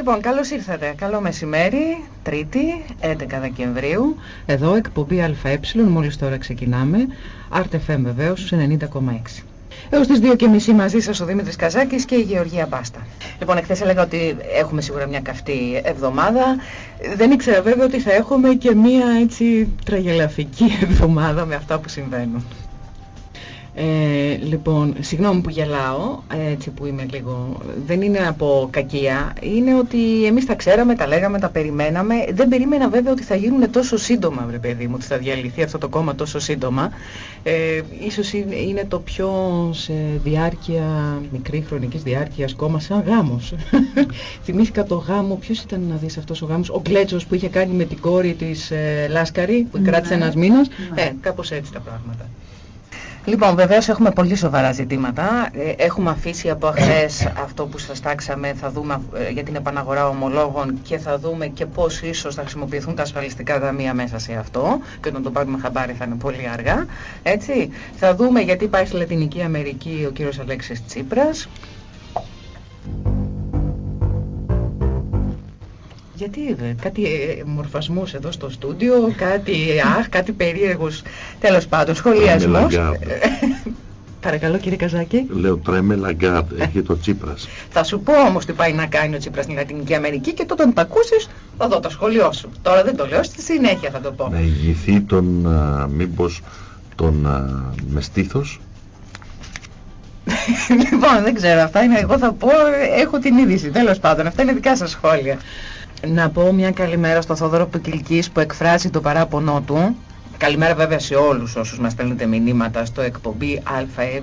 Λοιπόν, καλώς ήρθατε. Καλό μεσημέρι, Τρίτη, 11 Δεκεμβρίου. Εδώ εκπομπή ΑΕ, μόλις τώρα ξεκινάμε. RTFM βεβαίως, στους 90,6. Έως τις 2.30 μαζί σας ο Δήμητρης Καζάκης και η Γεωργία Μπάστα. Λοιπόν, εχθές έλεγα ότι έχουμε σίγουρα μια καυτή εβδομάδα. Δεν ήξερα βέβαια ότι θα έχουμε και μια έτσι τραγελαφική εβδομάδα με αυτά που συμβαίνουν. Ε, λοιπόν, συγγνώμη που γελάω, έτσι που είμαι λίγο, δεν είναι από κακία, είναι ότι εμείς τα ξέραμε, τα λέγαμε, τα περιμέναμε, δεν περίμενα βέβαια ότι θα γίνουν τόσο σύντομα, βρε παιδί μου, ότι θα διαλυθεί αυτό το κόμμα τόσο σύντομα. Ε, ίσως είναι το πιο σε διάρκεια, μικρή χρονικής διάρκειας κόμμα, σαν γάμος. Θυμήθηκα το γάμο, ποιος ήταν να δεις αυτός ο γάμος, ο Γκλέτσος που είχε κάνει με την κόρη της ε, Λάσκαρη, που κράτησε ναι. ένας μήνας, ναι. ε, κάπως έτσι τα πράγματα. Λοιπόν, βεβαίως έχουμε πολύ σοβαρά ζητήματα. Ε, έχουμε αφήσει από χθες αυτό που σας τάξαμε, θα δούμε ε, για την επαναγορά ομολόγων και θα δούμε και πώς ίσως θα χρησιμοποιηθούν τα ασφαλιστικά ταμεία μέσα σε αυτό και όταν το πάρουμε χαμπάρι θα είναι πολύ αργά. Έτσι. Θα δούμε γιατί πάει στη Λατινική Αμερική ο κύριος Αλέξης Τσίπρας. Γιατί κάτι ε, μορφασμούς εδώ στο στούντιο, κάτι αχ, κάτι περίεργους, τέλος πάντων, σχολιασμός. Παρακαλώ κύριε Καζάκη. Λέω τρέμε λαγκάτ, έχει το Τσίπρας. Θα σου πω όμως τι πάει να κάνει ο Τσίπρας στην Λατινική Αμερική και τότε όταν τα ακούσεις θα δω το σχολείο σου. Τώρα δεν το λέω, στη συνέχεια θα το πω. Να ηγηθεί τον, α, μήπως τον α, μεστήθος. λοιπόν, δεν ξέρω, αυτά είναι, εγώ θα πω, έχω την είδηση, τέλος πάντων, αυτά είναι δικά σας σχόλια να πω μια καλημέρα στο Θόδωρο Πικυλκής που εκφράζει το παράπονό του. Καλημέρα βέβαια σε όλους όσους μας στέλνετε μηνύματα στο εκπομπή ΑΕ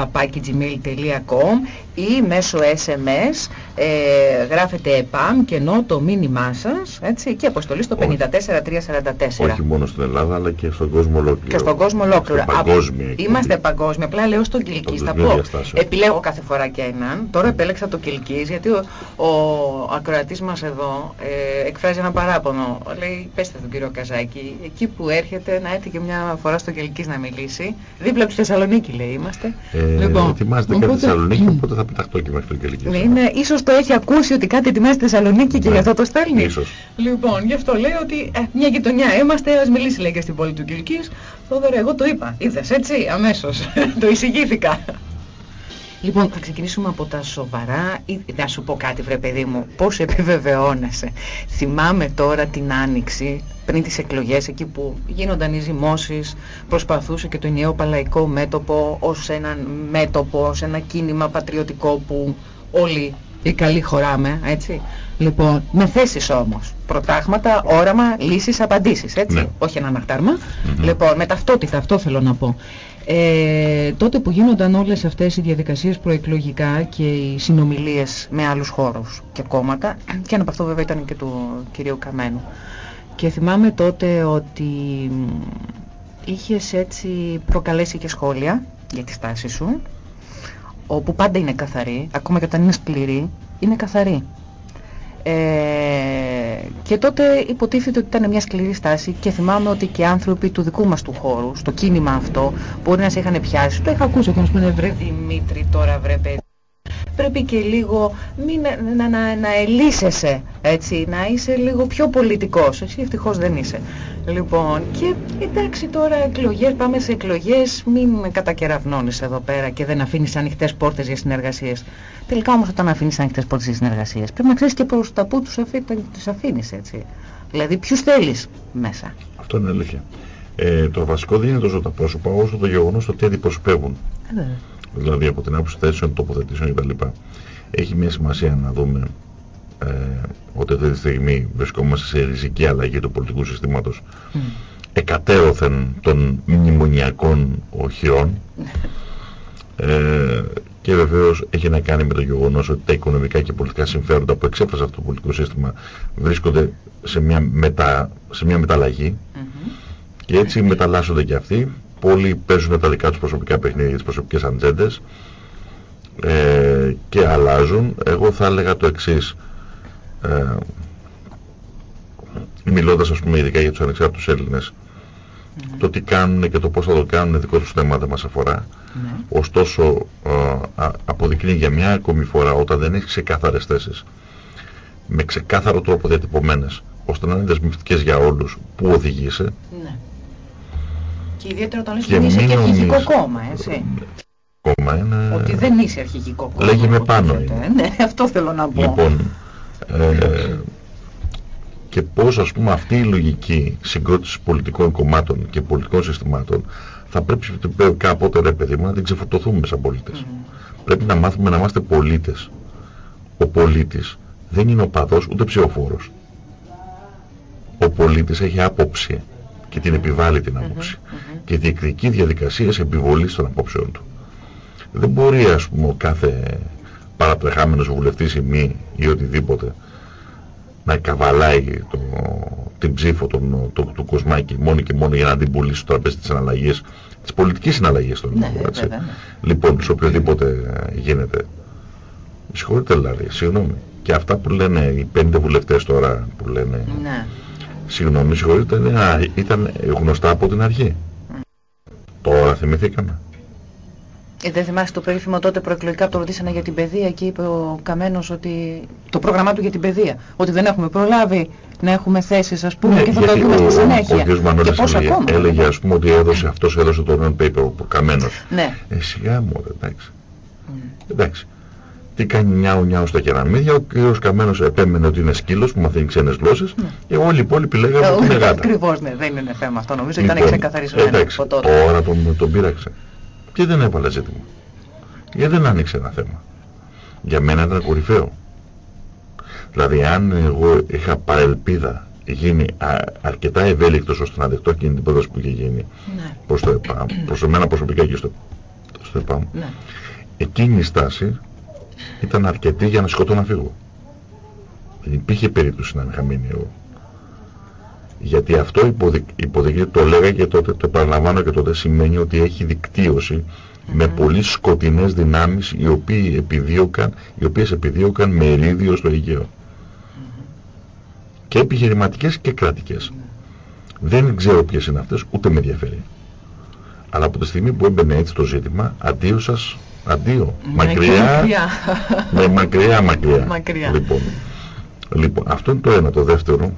papakigmail.com ή μέσω SMS ε, γράφετε ΕΠΑΜ και ενώ το μήνυμά σας έτσι, και αποστολή στο 54344. Όχι μόνο στην Ελλάδα αλλά και στον κόσμο ολόκληρο. Και στον κόσμο ολόκληρο. Παγκόσμια. Είμαστε παγκόσμια. Απλά λέω στον Κιλκής. Θα πω. Επιλέγω κάθε φορά και έναν. Τώρα επέλεξα το Κιλκής γιατί ο, ο ακροατής μας εδώ ε, εκφράζει ένα παράπονο. Λέει πέστε τον κύριο Καζάκη εκεί που έρχεται να έρθει και μια φορά στο Κιλκής να μιλήσει. Δίπλα από τη Θεσσαλονίκη λέει είμαστε. Ε, ε, λοιπόν, ετοιμάζεται οπότε... κάτι Θεσσαλονίκη, οπότε θα πεταχτώ και μέχρι τον Κελική. Ναι, είναι, ίσως το έχει ακούσει ότι κάτι ετοιμάζει στη Θεσσαλονίκη και ναι, γι' αυτό το στέλνει. Ίσως. Λοιπόν, γι' αυτό λέει ότι ε, μια γειτονιά είμαστε, ας μιλήσει λέει και στην πόλη του Κελικής. Θόδωρα, εγώ το είπα. Είδες έτσι, αμέσως. το εισηγήθηκα. Λοιπόν, θα ξεκινήσουμε από τα σοβαρά. Να σου πω κάτι, βρε παιδί μου, πώς επιβεβαιώνεσαι. Θυμάμαι τώρα την Άνοιξη, πριν τις εκλογές, εκεί που γίνονταν οι ζυμώσεις, προσπαθούσε και το ενιαίο παλαϊκό μέτωπο ως ένα μέτωπο, ως ένα κίνημα πατριωτικό που όλοι οι καλοί χωράμε, έτσι. Λοιπόν, με θέσεις όμως. Προτάγματα, όραμα, λύσεις, απαντήσεις, έτσι. Ναι. Όχι ένα ανακτάρμα. Λοιπόν, με ταυτότητα, αυτό θέλω να πω. Ε, τότε που γίνονταν όλες αυτές οι διαδικασίες προεκλογικά και οι συνομιλίες με άλλους χώρους και κόμματα και ένα από αυτό βέβαια ήταν και του κυρίου Καμένου και θυμάμαι τότε ότι είχες έτσι προκαλέσει και σχόλια για τη στάση σου όπου πάντα είναι καθαρή ακόμα και όταν είναι σκληρή είναι καθαρή ε, και τότε υποτίθεται ότι ήταν μια σκληρή στάση και θυμάμαι ότι και άνθρωποι του δικού μας του χώρου, στο κίνημα αυτό, μπορεί να σε είχαν πιάσει. Το είχα ακούσει και να σου πούνε βρε Δημήτρη τώρα βρε παιδί πρέπει και λίγο μην, να, να, να ελίσσεσαι, έτσι, να είσαι λίγο πιο πολιτικός. Εσύ ευτυχώς δεν είσαι. Λοιπόν, και εντάξει τώρα εκλογές, πάμε σε εκλογές, μην κατακεραυνώνεις εδώ πέρα και δεν αφήνεις ανοιχτές πόρτες για συνεργασίες. Τελικά όμως όταν αφήνεις ανοιχτές πόρτες για συνεργασίες, πρέπει να ξέρεις και προς τα που τους, αφή, τους αφήνεις, έτσι. Δηλαδή ποιους θέλεις μέσα. Αυτό είναι αλήθεια. Ε, το βασικό δεν είναι τόσο τα πρόσωπα όσο το γεγονός ότι αντιπροσωπεύουν. Ε, δηλαδή από την άποψη θέσεων, τοποθετήσεων κτλ. Έχει μια σημασία να δούμε ε, ότι αυτή τη στιγμή βρισκόμαστε σε ριζική αλλαγή του πολιτικού συστήματος mm. εκατέρωθεν των μνημονιακών οχυρών ε, και βεβαίως έχει να κάνει με το γεγονός ότι τα οικονομικά και πολιτικά συμφέροντα που εξέφρασε αυτό το πολιτικό σύστημα βρίσκονται σε μια, μετα, σε μια μεταλλαγή -hmm. και έτσι μεταλλάσσονται και αυτοί πολλοί παίζουν τα δικά τους προσωπικά παιχνίδια, τις προσωπικές αντζέντες ε, και αλλάζουν. Εγώ θα έλεγα το εξής. Ε, μιλώντας ας πούμε ειδικά για τους ανεξάρτητους Έλληνες ναι. το τι κάνουν και το πώς θα το κάνουν δικό τους θέμα δεν μας αφορά. Ναι. Ωστόσο ε, αποδεικνύει για μια ακόμη φορά όταν δεν έχεις ξεκάθαρες θέσεις με ξεκάθαρο τρόπο διατυπωμένες ώστε να είναι δεσμευτικές για όλους που οδηγείσαι ναι. Και ιδιαίτερα όταν λες ότι είσαι και αρχηγικό κόμμα έτσι κόμμα είναι... ότι δεν είσαι αρχηγικό κόμμα λέγει με πάνω ναι αυτό θέλω να πω λοιπόν ε, και πώς ας πούμε αυτή η λογική συγκρότηση πολιτικών κομμάτων και πολιτικών συστημάτων θα πρέπει κάποτε ρε παιδί μου να την ξεφορτωθούμε σαν πολίτες. Πρέπει να μάθουμε να είμαστε πολίτες. Ο πολίτης δεν είναι ο παδός ούτε ψηφοφόρος. Ο πολίτης έχει άποψη και την επιβάλλει την άποψη και διεκδικεί διαδικασίες επιβολής των απόψεων του. Δεν μπορεί ας πούμε ο κάθε παρατρεχάμενος βουλευτής ή μη ή οτιδήποτε να καβαλάει το, την ψήφο τον, το, του Κοσμάκη μόνο και μόνο για να την πουλήσει στο τραπέζι της αναλλαγής, της πολιτικής συναλλαγής των ναι, έτσι. Ναι. Λοιπόν, σε οποιοδήποτε γίνεται. Συγχωρείτε δηλαδή, συγγνώμη. Και αυτά που λένε οι πέντε βουλευτές τώρα που λένε, ναι. Συγγνώμη, συγχωρείτε, ήταν γνωστά από την αρχή. Τώρα θυμηθήκαμε. Ε, δεν θυμάσαι το περίφημο τότε προεκλογικά που το ρωτήσανε για την παιδεία και είπε ο Καμένος ότι το πρόγραμμά του για την παιδεία, ότι δεν έχουμε προλάβει να έχουμε θέσεις ας πούμε ναι, και θα το δούμε στη συνέχεια. Ο, ο κ. και πώς έλεγε, ακόμα; έλεγε ας πούμε ότι έδωσε, αυτός έδωσε το non-paper, ο Καμένος. Ναι. Ε, σιγά μου, εντάξει. Mm. Εντάξει. Τι κάνει νιάου νιάου στα κεραμίδια, ο κ. Καμένος επέμενε ότι είναι σκύλος που μαθαίνει ξένες γλώσσες ναι. και όλοι οι υπόλοιποι λέγανε ότι είναι γάτα. Ακριβώς, ναι, δεν είναι θέμα αυτό νομίζω, λοιπόν, ήταν ξεκαθαρισμένο εντάξει, από τότε. Τώρα τον, τον πείραξε και δεν έβαλε ζήτημα. Γιατί δεν άνοιξε ένα θέμα. Για μένα ήταν κορυφαίο. Δηλαδή αν εγώ είχα παρελπίδα γίνει αρκετά ευέλικτος ώστε να δεχτώ εκείνη την πρόταση που είχε γίνει ναι. προς, το ΕΠΑΜ, προς εμένα προσωπικά και στο, στο ΕΠΑΜ, ναι. εκείνη η στάση ήταν αρκετή για να σκοτώ να φύγω. Δεν υπήρχε περίπτωση να είχα μείνει εγώ. Γιατί αυτό υποδεικνύει, το λέγα και τότε, το παραλαμβάνω και τότε σημαίνει ότι έχει δικτύωση με πολύ σκοτεινές δυνάμεις οι, οποίοι επιδίωκαν, οι οποίες επιδίωκαν μερίδιο στο Αιγαίο. Και επιχειρηματικές και κρατικές. Δεν ξέρω ποιες είναι αυτές, ούτε με ενδιαφέρει. Αλλά από τη στιγμή που έμπαινε έτσι το ζήτημα, αντίο σας, αντίο. Μακριά, με μακριά, μακριά. μακριά. Λοιπόν, λοιπόν, αυτό είναι το ένα. Το δεύτερο,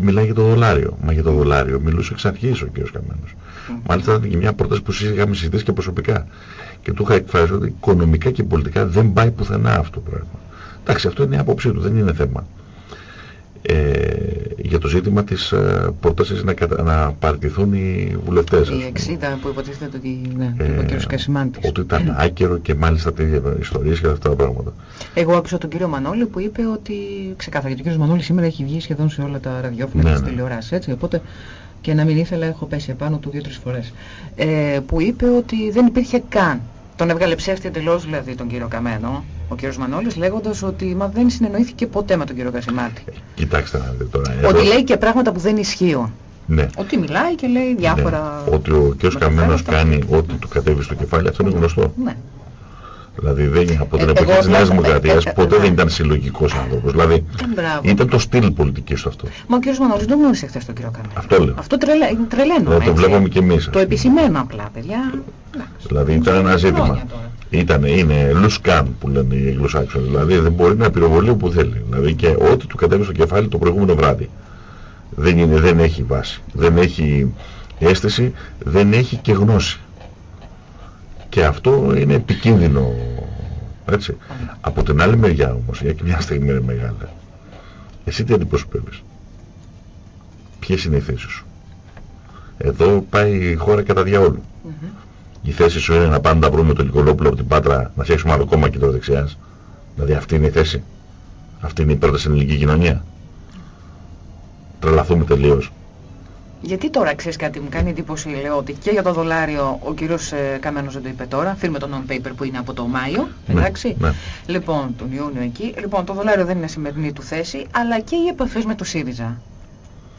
μιλάει για το δολάριο. Μα για το δολάριο μιλούσε εξ αρχής ο κ. Καμένος. Mm. Μάλιστα ήταν και μια πρόταση που είχαμε συζητήσει και προσωπικά. Και του είχα εκφράσει ότι οικονομικά και πολιτικά δεν πάει πουθενά αυτό το πράγμα. Εντάξει, αυτό είναι η άποψή του, δεν είναι θέμα. Ε, για το ζήτημα της ε, πρότασης να, να παραιτηθούν οι βουλευτές. Οι 60 που υποτίθεται ότι ναι, ε, ο κ. Κασιμάντης. Ότι ήταν άκερο και μάλιστα τέτοια ιστορίες και αυτά τα πράγματα. Εγώ άκουσα τον κύριο Μανώλη που είπε ότι ξεκάθαρα γιατί ο κ. Μανώλης σήμερα έχει βγει σχεδόν σε όλα τα ραδιόφωνα ναι, και τις ναι. έτσι, οπότε και να μην ήθελα έχω πέσει επάνω του δύο-τρεις φορές. Ε, που είπε ότι δεν υπήρχε καν. Τον έβγαλε ψεύτη εντελώς δηλαδή τον κύριο Καμένο, ο κύριος Μανώλης, λέγοντας ότι μα δεν συνεννοήθηκε ποτέ με τον κύριο Κασιμάτη. Κοιτάξτε να δείτε τώρα. Ότι λέει και πράγματα που δεν ισχύουν. Ναι. Ότι μιλάει και λέει διάφορα... Ναι. Ότι ο κύριος Καμένος κάνει ό,τι του κατέβει στο κεφάλι, αυτό είναι γνωστό. Ναι. Δηλαδή δεν, από την ε, εποχή της Νέας Δημοκρατίας ε, ε, ποτέ δεν ήταν συλλογικός άνθρωπος. Δηλαδή ήταν το στυλ πολιτικής του αυτός. Μα ο κ. Μανώλης δεν γνώρισε χθες τον κύριο Καμένο. Αυτό λέω. Αυτό τρελα... τρελαίνω. Δηλαδή το βλέπουμε και εμείς. Το επισημαίνω απλά παιδιά. Δηλαδή ήταν ένα ζήτημα. Ήταν, είναι λουσκάν που λένε οι Αγγλοσάξονες. Δηλαδή δεν μπορεί να πυροβολεί όπου θέλει. Δηλαδή και ό,τι του κατέβει στο κεφάλι το προηγούμενο βράδυ. Δεν, είναι, δεν έχει βάση. Δεν έχει αίσθηση, δεν έχει και γνώση. Και αυτό είναι επικίνδυνο. Έτσι. Από την άλλη μεριά όμως, για και μια στιγμή είναι μεγάλη. Εσύ τι αντιπροσωπεύεις; Ποιες είναι οι θέσεις σου; Εδώ πάει η χώρα κατά διαόλου. Mm -hmm. Η θέση σου είναι να πάμε να βρούμε το Λικολόπουλο από την Πάτρα να φτιάξουμε άλλο κόμμα δεξιάς. Δηλαδή αυτή είναι η θέση. Αυτή είναι η πρόταση στην ελληνική κοινωνία. Τρελαθούμε τελείως. Γιατί τώρα ξέρεις κάτι, μου κάνει εντύπωση λέω ότι και για το δολάριο ο κύριος ε, Καμένος δεν το είπε τώρα. Φύρμε το non-paper που είναι από το Μάιο. Ναι, εντάξει. Ναι, Λοιπόν, τον Ιούνιο εκεί. Λοιπόν, το δολάριο δεν είναι σημερινή του θέση, αλλά και οι επαφές με το ΣΥΡΙΖΑ.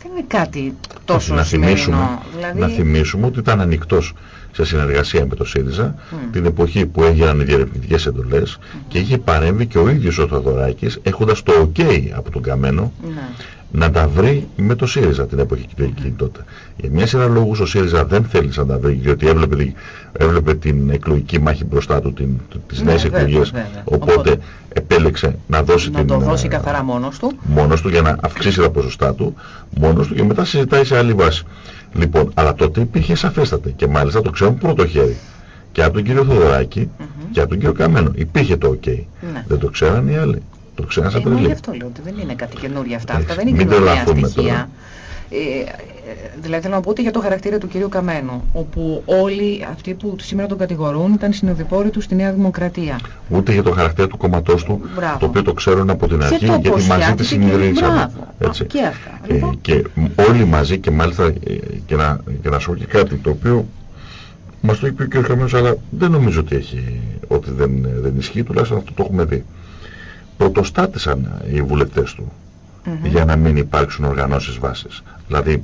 Δεν είναι κάτι τόσο να σημερινό. Δηλαδή... Να θυμίσουμε ότι ήταν ανοιχτός σε συνεργασία με το ΣΥΡΙΖΑ την εποχή που έγιναν οι διερευνητικές εντολές mm. και είχε παρέμβει και ο ίδιος ο Θοδωράκης έχοντας το OK από τον Καμένο ναι να τα βρει με το ΣΥΡΙΖΑ την εποχή και εκείνη τότε. Για μια σειρά λόγους ο ΣΥΡΙΖΑ δεν θέλει να τα βρει, διότι έβλεπε, έβλεπε την εκλογική μάχη μπροστά του, την, τις ναι, νέες εκλογές, οπότε, οπότε, επέλεξε να δώσει να την... το δώσει καθαρά μόνος του. Μόνος του για να αυξήσει τα ποσοστά του, μόνος του και μετά συζητάει σε άλλη βάση. Λοιπόν, αλλά τότε υπήρχε σαφέστατα και μάλιστα το ξέρουν πρώτο χέρι και από τον κύριο Θοδωράκη mm -hmm. και από τον κύριο Καμένο. Υπήρχε το OK. Ναι. Δεν το ξέραν οι άλλοι. Το ξέραν σαν τρελή. Γι' αυτό λέω ότι δεν είναι κάτι καινούργια αυτά. Αυτά δεν είναι καινούργια στοιχεία. Ε, δηλαδή θέλω να πω ότι για το χαρακτήρα του κυρίου Καμένου, όπου όλοι αυτοί που σήμερα τον κατηγορούν ήταν συνοδοιπόροι του στη Νέα Δημοκρατία. Ούτε για το χαρακτήρα του κόμματός του, Μπράβο. το οποίο το ξέρουν από την αρχή, γιατί μαζί τη συνειδητήσαμε. Έτσι. Και αυτά. Ε, λοιπόν. και όλοι μαζί και μάλιστα ε, και να, και να σου και κάτι το οποίο μας το είπε ο κ. Καμένος, αλλά δεν νομίζω ότι, έχει, ότι δεν, δεν ισχύει, τουλάχιστον αυτό το έχουμε δει. Πρωτοστάτησαν οι βουλευτές του mm -hmm. για να μην υπάρξουν οργανώσεις βάσης. Δηλαδή,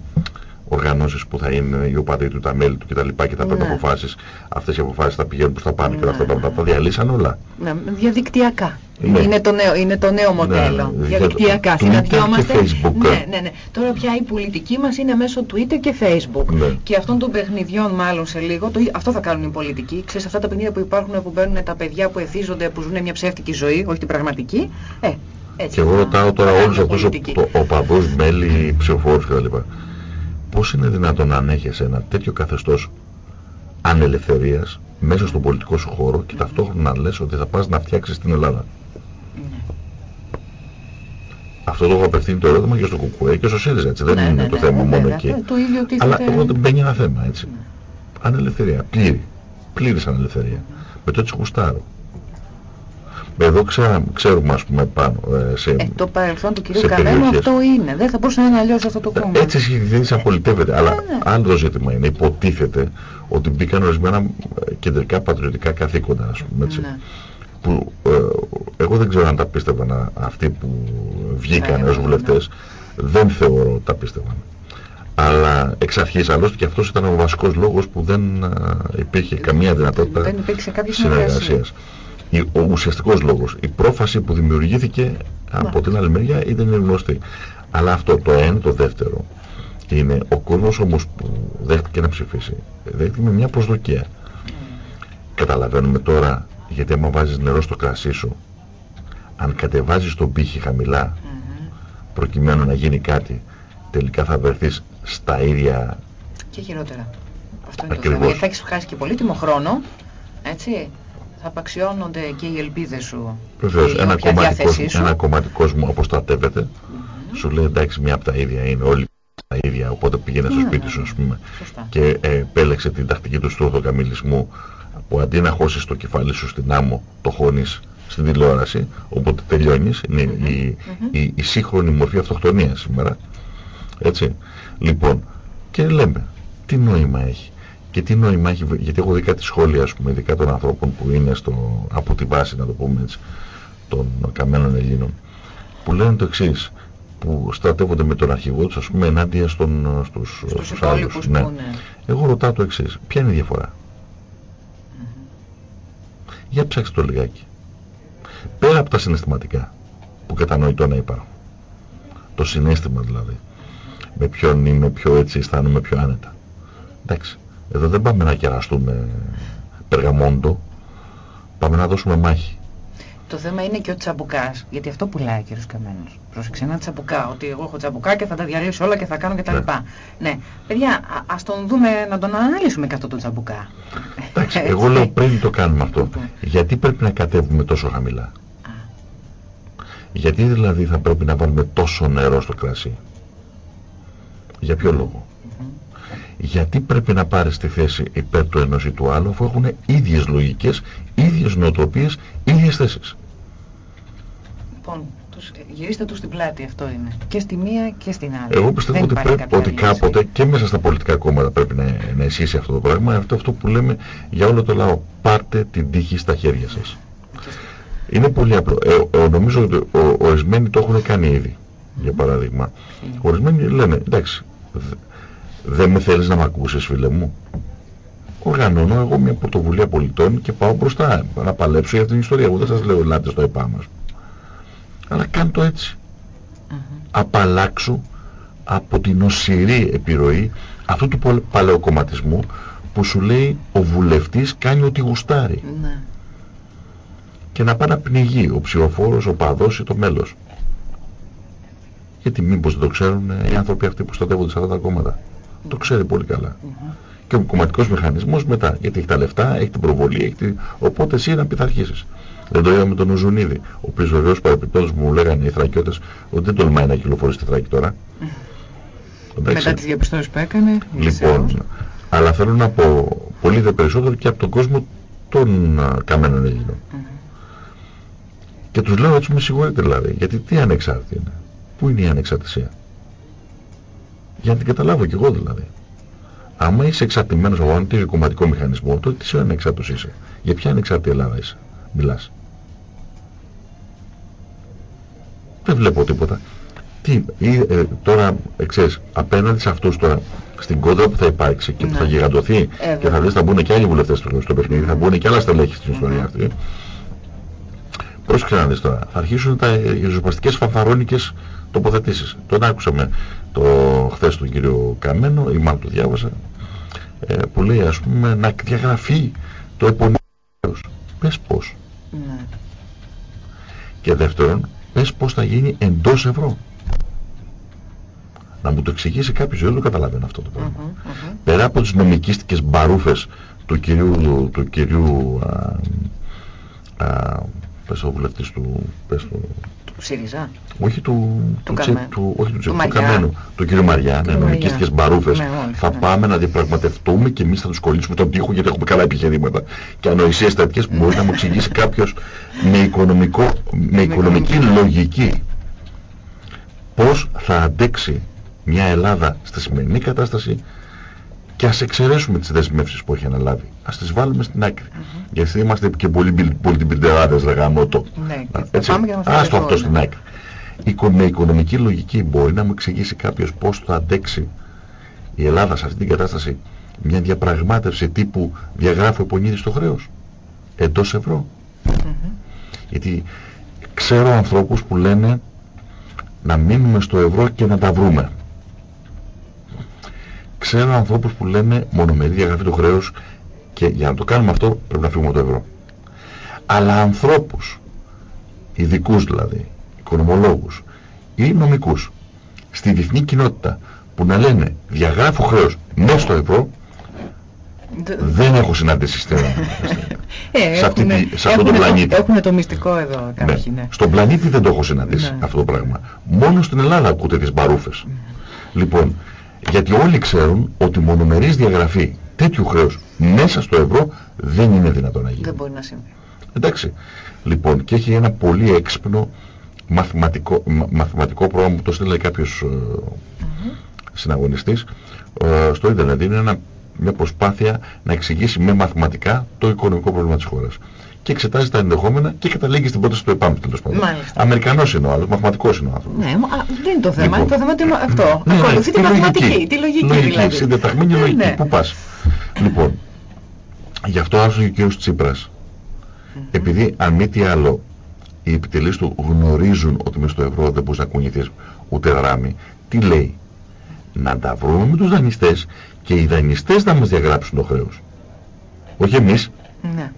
οργανώσεις που θα είναι οι οπαδοί του, τα μέλη του κτλ. Και, και θα παίρνουν ναι. αποφάσεις. Αυτές οι αποφάσεις θα πηγαίνουν προς τα πάνω και αυτά τα πράγματα. Τα διαλύσαν όλα. Ναι, διαδικτυακά. Ναι. Είναι, το νέο, είναι το νέο μοντέλο. Ναι, διαδικτυακά. Συναντιόμαστε. Ναι, ναι, ναι. Τώρα πια η πολιτική μας είναι μέσω Twitter και Facebook. Ναι. Και αυτών των παιχνιδιών μάλλον σε λίγο, το, αυτό θα κάνουν οι πολιτικοί. Ξέρεις αυτά τα παιχνίδια που υπάρχουν που μπαίνουν τα παιδιά που εθίζονται, που ζουν μια ψεύτικη ζωή, όχι την πραγματική. Ε, έτσι και εγώ ρωτάω τώρα όλους αυτούς οπαδούς, μέλη, ψηφοφόρους κτλ πώς είναι δυνατόν να ανέχεσαι ένα τέτοιο καθεστώς ανελευθερίας μέσα στον πολιτικό σου χώρο και ταυτόχρονα να λες ότι θα πας να φτιάξεις την Ελλάδα; Ναι. Αυτό το έχω απευθύνει το ερώτημα και στο Κουκουέ και στο ΣΥΡΙΖΑ, έτσι. δεν ναι, είναι ναι, το θέμα μόνο εκεί. Αλλά εγώ δεν μπαίνει ένα θέμα, έτσι. Ανελευθερία, πλήρη. Πλήρης ανελευθερία. Με το έτσι γουστάρω. Εδώ ξέρα, ξέρουμε ας πούμε πάνω ε, σε ε, Το παρελθόν του κυρίου Καμένου αυτό είναι. Δεν θα μπορούσε να είναι αλλιώς αυτό το κόμμα. Έτσι δεν απολυτεύεται. αλλά ε, ναι. άλλο ζήτημα είναι. Υποτίθεται ότι μπήκαν ορισμένα ε, κεντρικά πατριωτικά καθήκοντα ας πούμε έτσι. Ναι. Που ε, εγώ δεν ξέρω αν τα πίστευαν αυτοί που βγήκαν ως ναι. βουλευτές. Δεν θεωρώ ότι τα πίστευαν. Αλλά εξ αρχής άλλωστε και αυτός ήταν ο βασικός λόγος που δεν υπήρχε καμία δυνατότητα συνεργασίας ο ουσιαστικός λόγος. Η πρόφαση που δημιουργήθηκε από ναι. την άλλη μεριά ήταν γνωστή. Αλλά αυτό το ένα, το δεύτερο, είναι ο κόσμος όμως που δέχτηκε να ψηφίσει, δέχτηκε με μια προσδοκία. Mm. Καταλαβαίνουμε τώρα, γιατί άμα βάζεις νερό στο κρασί σου, αν κατεβάζεις τον πύχη χαμηλά, mm-hmm. προκειμένου να γίνει κάτι, τελικά θα βρεθείς στα ίδια... Και χειρότερα. Αυτό είναι το θέμα, γιατί θα έχεις χάσει και πολύτιμο χρόνο, έτσι, θα απαξιώνονται και οι ελπίδες σου. Βεβαίως, ένα κομμάτι, κόσμο, ένα κομμάτι κόσμου αποστρατεύεται. Mm -hmm. Σου λέει εντάξει μια από τα ίδια είναι όλοι τα ίδια, οπότε πήγαινε στο ναι, σπίτι ναι, σου ας πούμε και ε, επέλεξε την τακτική του στροφοκαμιλισμού που αντί να χώσεις το κεφάλι σου στην άμμο, το χώνεις στην τηλεόραση, οπότε τελειώνεις. Είναι mm -hmm. η, η, η, σύγχρονη μορφή αυτοκτονίας σήμερα. Έτσι. Λοιπόν, και λέμε, τι νόημα έχει. Και τι νόημα έχει, γιατί έχω δει κάτι σχόλια, ας πούμε, ειδικά των ανθρώπων που είναι στο, από τη βάση, να το πούμε έτσι, των καμένων Ελλήνων, που λένε το εξής που στρατεύονται με τον αρχηγό τους, ας πούμε, ενάντια στον, στους, στους, στους άλλους. Ναι. ναι. Εγώ ρωτάω το εξής ποια είναι η διαφορά; Για ψάξτε το λιγάκι. Πέρα από τα συναισθηματικά, που κατανοητό να υπάρχουν. Το συνέστημα δηλαδή. Με ποιον είμαι πιο έτσι, αισθάνομαι πιο άνετα. Εντάξει. Εδώ δεν πάμε να κεραστούμε περγαμόντο, πάμε να δώσουμε μάχη. Το θέμα είναι και ο τσαμπουκάς, γιατί αυτό πουλάει ο κύριος Καμένος. Πρόσεξε ένα τσαμπουκά, ότι εγώ έχω τσαμπουκά και θα τα διαλύσω όλα και θα κάνω και τα ναι. λοιπά. Ναι, παιδιά, α, ας τον δούμε, να τον αναλύσουμε και αυτό το τσαμπουκά. Εντάξει, εγώ λέω πριν το κάνουμε αυτό. Λοιπόν. Γιατί πρέπει να κατέβουμε τόσο χαμηλά; Γιατί δηλαδή θα πρέπει να βάλουμε τόσο νερό στο κρασί; Για ποιο λόγο; Γιατί πρέπει να πάρεις τη θέση υπέρ του ενός ή του άλλου αφού έχουν ίδιες λογικές, ίδιες νοοτροπίες, ίδιες θέσεις. Λοιπόν, τους, γυρίστε τους στην πλάτη αυτό είναι. Και στη μία και στην άλλη. Εγώ πιστεύω ότι, πρέπει, ότι κάποτε και μέσα στα πολιτικά κόμματα πρέπει να, να ισχύσει αυτό το πράγμα. Αυτό, αυτό που λέμε για όλο το λαό. Πάρτε την τύχη στα χέρια σας. Είναι πολύ απλό. Ε, ε, νομίζω ότι ορισμένοι το έχουν κάνει ήδη. Για παράδειγμα. Ορισμένοι λένε, εντάξει, δεν με θέλεις να με ακούσεις φίλε μου. Οργανώνω εγώ μια πρωτοβουλία πολιτών και πάω μπροστά να παλέψω για την ιστορία. Εγώ δεν σας λέω ελάτε στο ΕΠΑ μας. Αλλά κάνω το έτσι. απαλλάξου από την οσυρή επιρροή αυτού του παλαιοκομματισμού που σου λέει ο βουλευτής κάνει ό,τι γουστάρει. Ναι. Και να πάει να πνιγεί ο ψηφοφόρος, ο παδός ή το μέλος. Γιατί μήπως δεν το ξέρουν οι άνθρωποι αυτοί που στατεύονται σε αυτά τα κόμματα. Το ξέρει πολύ καλά. Και ο κομματικός μηχανισμός μετά. Γιατί έχει τα λεφτά, έχει την προβολή, έχει την... οπότε εσύ να πειθαρχήσεις. Δεν το είδαμε τον Ουζουνίδη, ο οποίος βεβαίως παρεπιπτόντως μου λέγανε οι θρακιώτες ότι δεν τολμάει να κυκλοφορήσει τη θράκη τώρα. Μετά τις διαπιστώσεις που έκανε. Λοιπόν, αλλά θέλω να πω πολύ δε περισσότερο και από τον κόσμο των καμένων Ελλήνων. Και τους λέω έτσι με συγχωρείτε δηλαδή, γιατί τι ανεξάρτητη είναι. Πού είναι η ανεξαρτησία; Για να την καταλάβω κι εγώ δηλαδή. Άμα είσαι εξαρτημένος από έναν κομματικό μηχανισμό, τότε τι σε ανεξάρτητος είσαι; Για ποια ανεξάρτητη Ελλάδα είσαι; Μιλάς. Δεν βλέπω τίποτα. Τι, ή, ε, τώρα, ξέρεις, απέναντι σε αυτούς τώρα, στην κόντρα που θα υπάρξει και που θα ναι. γιγαντωθεί ε, και θα δεις θα μπουν και άλλοι βουλευτές στο, στο παιχνίδι, θα μπουν και άλλα στελέχη στην ιστορία αυτή. Πρόσεξε να δεις τώρα, θα αρχίσουν τα ριζοσπαστικές φαφαρόνικες τοποθετήσεις. Τον άκουσαμε το χθες τον κύριο Καμένο, ή μάλλον το διάβασα, ε, που λέει ας πούμε να διαγραφεί το επωνύμιο. Πες πώς. Ναι. Και δεύτερον, πες πώς θα γίνει εντός ευρώ. Να μου το εξηγήσει κάποιος, δεν το καταλαβαίνω αυτό το πράγμα. Mm Πέρα από τις νομικίστικες μπαρούφες του κυρίου, του κυρίου α, α, πες ο βουλευτής του, πες του, του ΣΥΡΙΖΑ; Όχι του, του, του, του, όχι του, του, του Καμένου, του κύριου Μαριά, ναι, νομικίστικες μπαρούφες. Ναι, θα ναι. πάμε να διαπραγματευτούμε και εμείς θα τους κολλήσουμε τον τοίχο γιατί έχουμε καλά επιχειρήματα και ανοησίες τέτοιες που μπορεί να μου εξηγήσει κάποιος με, οικονομικό, με οικονομική λογική πώς θα αντέξει μια Ελλάδα στη σημερινή κατάσταση και ας εξαιρέσουμε τις δεσμεύσεις που έχει αναλάβει. Ας τις βάλουμε στην άκρη. Mm -hmm. Γιατί είμαστε και πολύ πολιτιμπιρτεράδες λέγαμε το. Ναι, Έτσι, ας το αυτό στην άκρη. Με οικονομική λογική μπορεί να μου εξηγήσει κάποιος πώς θα αντέξει η Ελλάδα σε αυτή την κατάσταση μια διαπραγμάτευση τύπου διαγράφω επονίδης στο χρέος εντός ευρώ. Mm -hmm. Γιατί ξέρω ανθρώπους που λένε να μείνουμε στο ευρώ και να τα βρούμε ξέρω ανθρώπους που λένε μονομερή διαγραφή του χρέους και για να το κάνουμε αυτό πρέπει να φύγουμε το ευρώ. Αλλά ανθρώπους, ειδικούς δηλαδή, οικονομολόγους ή νομικούς, στη διεθνή κοινότητα που να λένε διαγράφω χρέος μέσα στο ευρώ, δεν έχω συναντήσει στην ε, σε, αυτή, σε αυτόν τον πλανήτη. Έχουν το μυστικό εδώ ναι. κάποιοι, ναι. Στον πλανήτη δεν το έχω συναντήσει ναι. αυτό το πράγμα. Μόνο στην Ελλάδα ακούτε τις μπαρούφες. Ναι. Λοιπόν, γιατί όλοι ξέρουν ότι μονομερής διαγραφή τέτοιου χρέους μέσα στο ευρώ δεν είναι δυνατόν να γίνει. Δεν μπορεί να συμβεί. Εντάξει. Λοιπόν, και έχει ένα πολύ έξυπνο μαθηματικό, μαθηματικό πρόγραμμα που το στείλει κάποιος ε, συναγωνιστής ε, στο ίντερνετ. Είναι ένα, μια προσπάθεια να εξηγήσει με μαθηματικά το οικονομικό πρόβλημα της χώρας και εξετάζει τα ενδεχόμενα και καταλήγει στην πρόταση του ΕΠΑΜ τέλος πάντων. Αμερικανός είναι ο άλλος, μαθηματικός είναι ο άνθρωπος. Ναι, α, δεν είναι το θέμα, λοιπόν, το θέμα είναι αυτό. Ναι, ναι, Ακολουθεί τη μαθηματική, τη λογική, λογική δηλαδή. Συντεταγμένη ναι, λογική, ναι. πού πας; Λοιπόν, γι' αυτό άρχισε ο κ. Τσίπρας. Επειδή αν μη τι άλλο, οι επιτελείς του γνωρίζουν ότι μες στο ευρώ δεν μπορείς να κουνηθείς ούτε γράμμι, τι λέει; Να τα βρούμε με τους δανειστές και οι δανειστές να μας διαγράψουν το χρέος. Όχι εμείς. Ναι.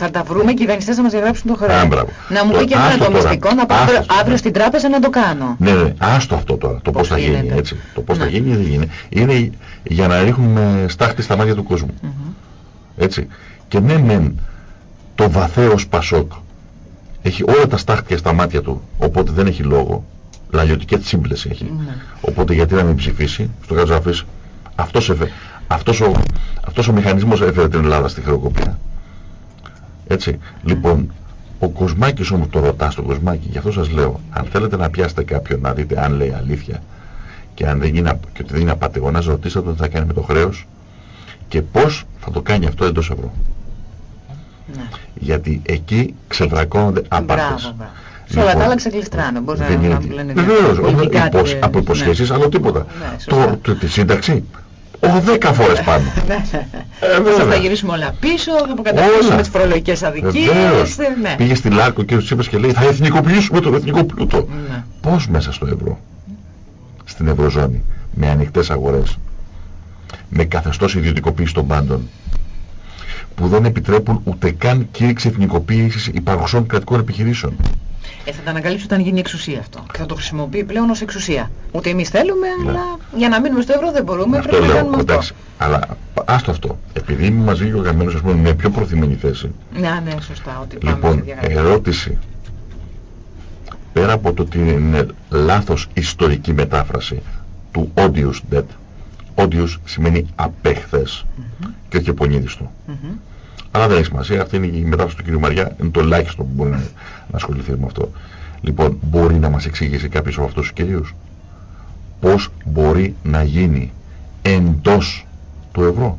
Θα τα βρούμε και οι δανειστές θα μας διαγράψουν το χρέος. Να μου πει και εμένα το μυστικό, να πάω αύριο στην τράπεζα να το κάνω. Ναι, ναι, άστο αυτό τώρα, το πώς, θα γίνει, έτσι. Το πώς θα ναι. γίνει δεν γίνει. Είναι για να ρίχνουμε στάχτη στα μάτια του κόσμου. Έτσι. Και ναι, μεν, το βαθέος Πασόκ έχει όλα τα στάχτια στα μάτια του, οπότε δεν έχει λόγο. Λαγιωτική σύμπλεση έχει. Ναι. Οπότε γιατί να μην ψηφίσει, στο Κατζαφής. Αυτός, αυτός, ο, αυτός ο μηχανισμός έφερε την Ελλάδα στη χρεοκοπία. Έτσι. Λοιπόν, ο Κοσμάκης όμως το ρωτάς στον Κοσμάκη, γι' αυτό σας λέω, αν θέλετε να πιάσετε κάποιον να δείτε αν λέει αλήθεια και αν δεν είναι, και ότι δεν είναι απατηγονάς, ρωτήστε το τι θα κάνει με το χρέος και πώς θα το κάνει αυτό εντός ευρώ. Ναι. Γιατί εκεί ξεδρακώνονται απάτες. Σε όλα τα άλλα ξεκλειστράνε. Μπορεί να, να λένε Βεβαίως, από υποσχέσεις, άλλο τίποτα. Ναι, το, τη σύνταξη ο δέκα φορές πάνω. Ναι. ε, θα τα γυρίσουμε όλα πίσω, θα αποκαταστήσουμε τις φορολογικές αδικίες. Ναι. Πήγε στη Λάρκο και ο Τσίπρας και λέει θα εθνικοποιήσουμε τον εθνικό πλούτο. Ναι. Πώς μέσα στο ευρώ, στην ευρωζώνη, με ανοιχτές αγορές, με καθεστώς ιδιωτικοποίησης των πάντων, που δεν επιτρέπουν ούτε καν κήρυξη εθνικοποίησης υπαρχουσών κρατικών επιχειρήσεων. Ε, θα τα ανακαλύψει όταν γίνει εξουσία αυτό. Και θα το χρησιμοποιεί πλέον ως εξουσία. Ούτε εμείς θέλουμε, ναι. αλλά για να μείνουμε στο ευρώ δεν μπορούμε, αυτό πρέπει λέω, να κάνουμε εντάξει, αυτό. Αλλά άστο αυτό. Επειδή μαζί και ο Γαμμένος, ας πούμε, με πιο προθυμένη θέση. Ναι, ναι, σωστά. Ότι λοιπόν, ερώτηση. Πέρα από το ότι είναι λάθος ιστορική μετάφραση του odious debt, odious σημαίνει απέχθες mm -hmm. και όχι επονίδιστο. Mm -hmm. Αλλά δεν έχει σημασία. Αυτή είναι η μετάφραση του κ. Μαριά. Είναι το ελάχιστο που μπορεί να, να ασχοληθεί με αυτό. Λοιπόν, μπορεί να μας εξηγήσει κάποιος από αυτούς τους κυρίους πώς μπορεί να γίνει εντός του ευρώ;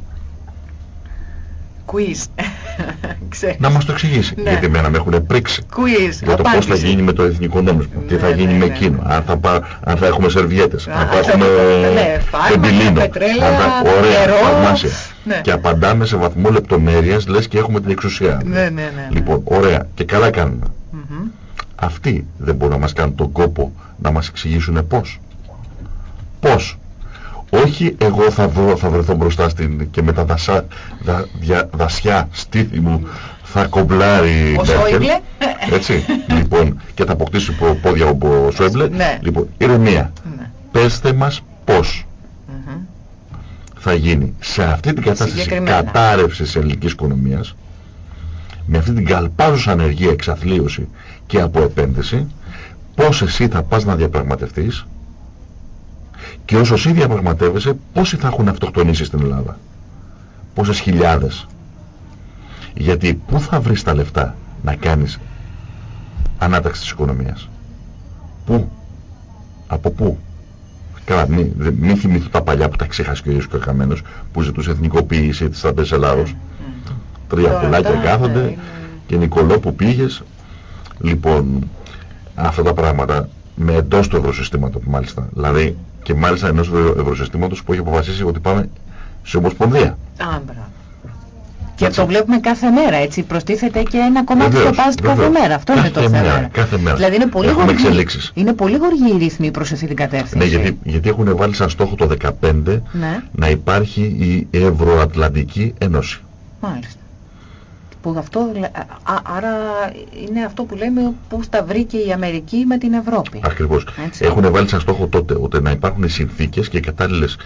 Quiz. να μας το εξηγήσει. Ναι. Γιατί εμένα με έχουν πρίξει. Quiz. Για το πώς θα γίνει με το εθνικό νόμισμα. Ναι, τι θα γίνει ναι, με ναι. εκείνο. Αν θα, πά, αν θα έχουμε σερβιέτες. αν θα έχουμε πεμπιλίνο. Ωραία. Θαυμάσια. Ναι. Και απαντάμε σε βαθμό λεπτομέρειας λες και έχουμε την εξουσία. Ναι, ναι, ναι, Λοιπόν, ωραία. Και καλά κάνουμε. Mm -hmm. Αυτοί δεν μπορούν να μας κάνουν τον κόπο να μας εξηγήσουν πώς. Πώς. Όχι εγώ θα, βρω, θα βρεθώ μπροστά στην και με τα δασά, δα, δια, δασιά στήθη μου θα κομπλάρει ο Σόιμπλε. Έτσι. λοιπόν, και θα αποκτήσει πόδια ο Σόιμπλε. Ναι. Λοιπόν, ηρεμία. Ναι. Πέστε μας πώς θα γίνει σε αυτή την κατάσταση κατάρρευσης της ελληνικής οικονομίας με αυτή την καλπάζουσα ανεργία εξαθλίωση και από επένδυση πώς εσύ θα πας να διαπραγματευτείς και όσο εσύ διαπραγματεύεσαι πόσοι θα έχουν αυτοκτονήσει στην Ελλάδα; Πόσες χιλιάδες; Γιατί πού θα βρεις τα λεφτά να κάνεις ανάταξη της οικονομίας; Πού; Από πού; Καλά, μην, μη θυμηθώ τα παλιά που τα ξέχασε και ο ίδιος Κακαμένος που ζητούσε εθνικοποίηση της Τραπέζης Ελλάδος. Mm. Τρία πουλάκια κάθονται ναι, και Νικολό που πήγες. Λοιπόν, αυτά τα πράγματα με εντός του ευρωσυστήματος μάλιστα. Δηλαδή και μάλιστα ενός ευρωσυστήματος που έχει αποφασίσει ότι πάμε σε ομοσπονδία. Α, και το βλέπουμε κάθε μέρα, έτσι. Προστίθεται και ένα κομμάτι στο πάζ κάθε μέρα. Αυτό είναι το θέμα. Κάθε μέρα. Δηλαδή είναι πολύ, γοργή, είναι πολύ γοργή η ρύθμη προς αυτή την κατεύθυνση. Ναι, γιατί, γιατί έχουν βάλει σαν στόχο το 2015 ναι. να υπάρχει η Ευρωατλαντική Ένωση. Μάλιστα. Που αυτό, α, άρα είναι αυτό που λέμε πώς τα βρήκε η Αμερική με την Ευρώπη. Ακριβώς. Έχουν βάλει σαν στόχο τότε ότι να υπάρχουν οι συνθήκες και οι κατάλληλες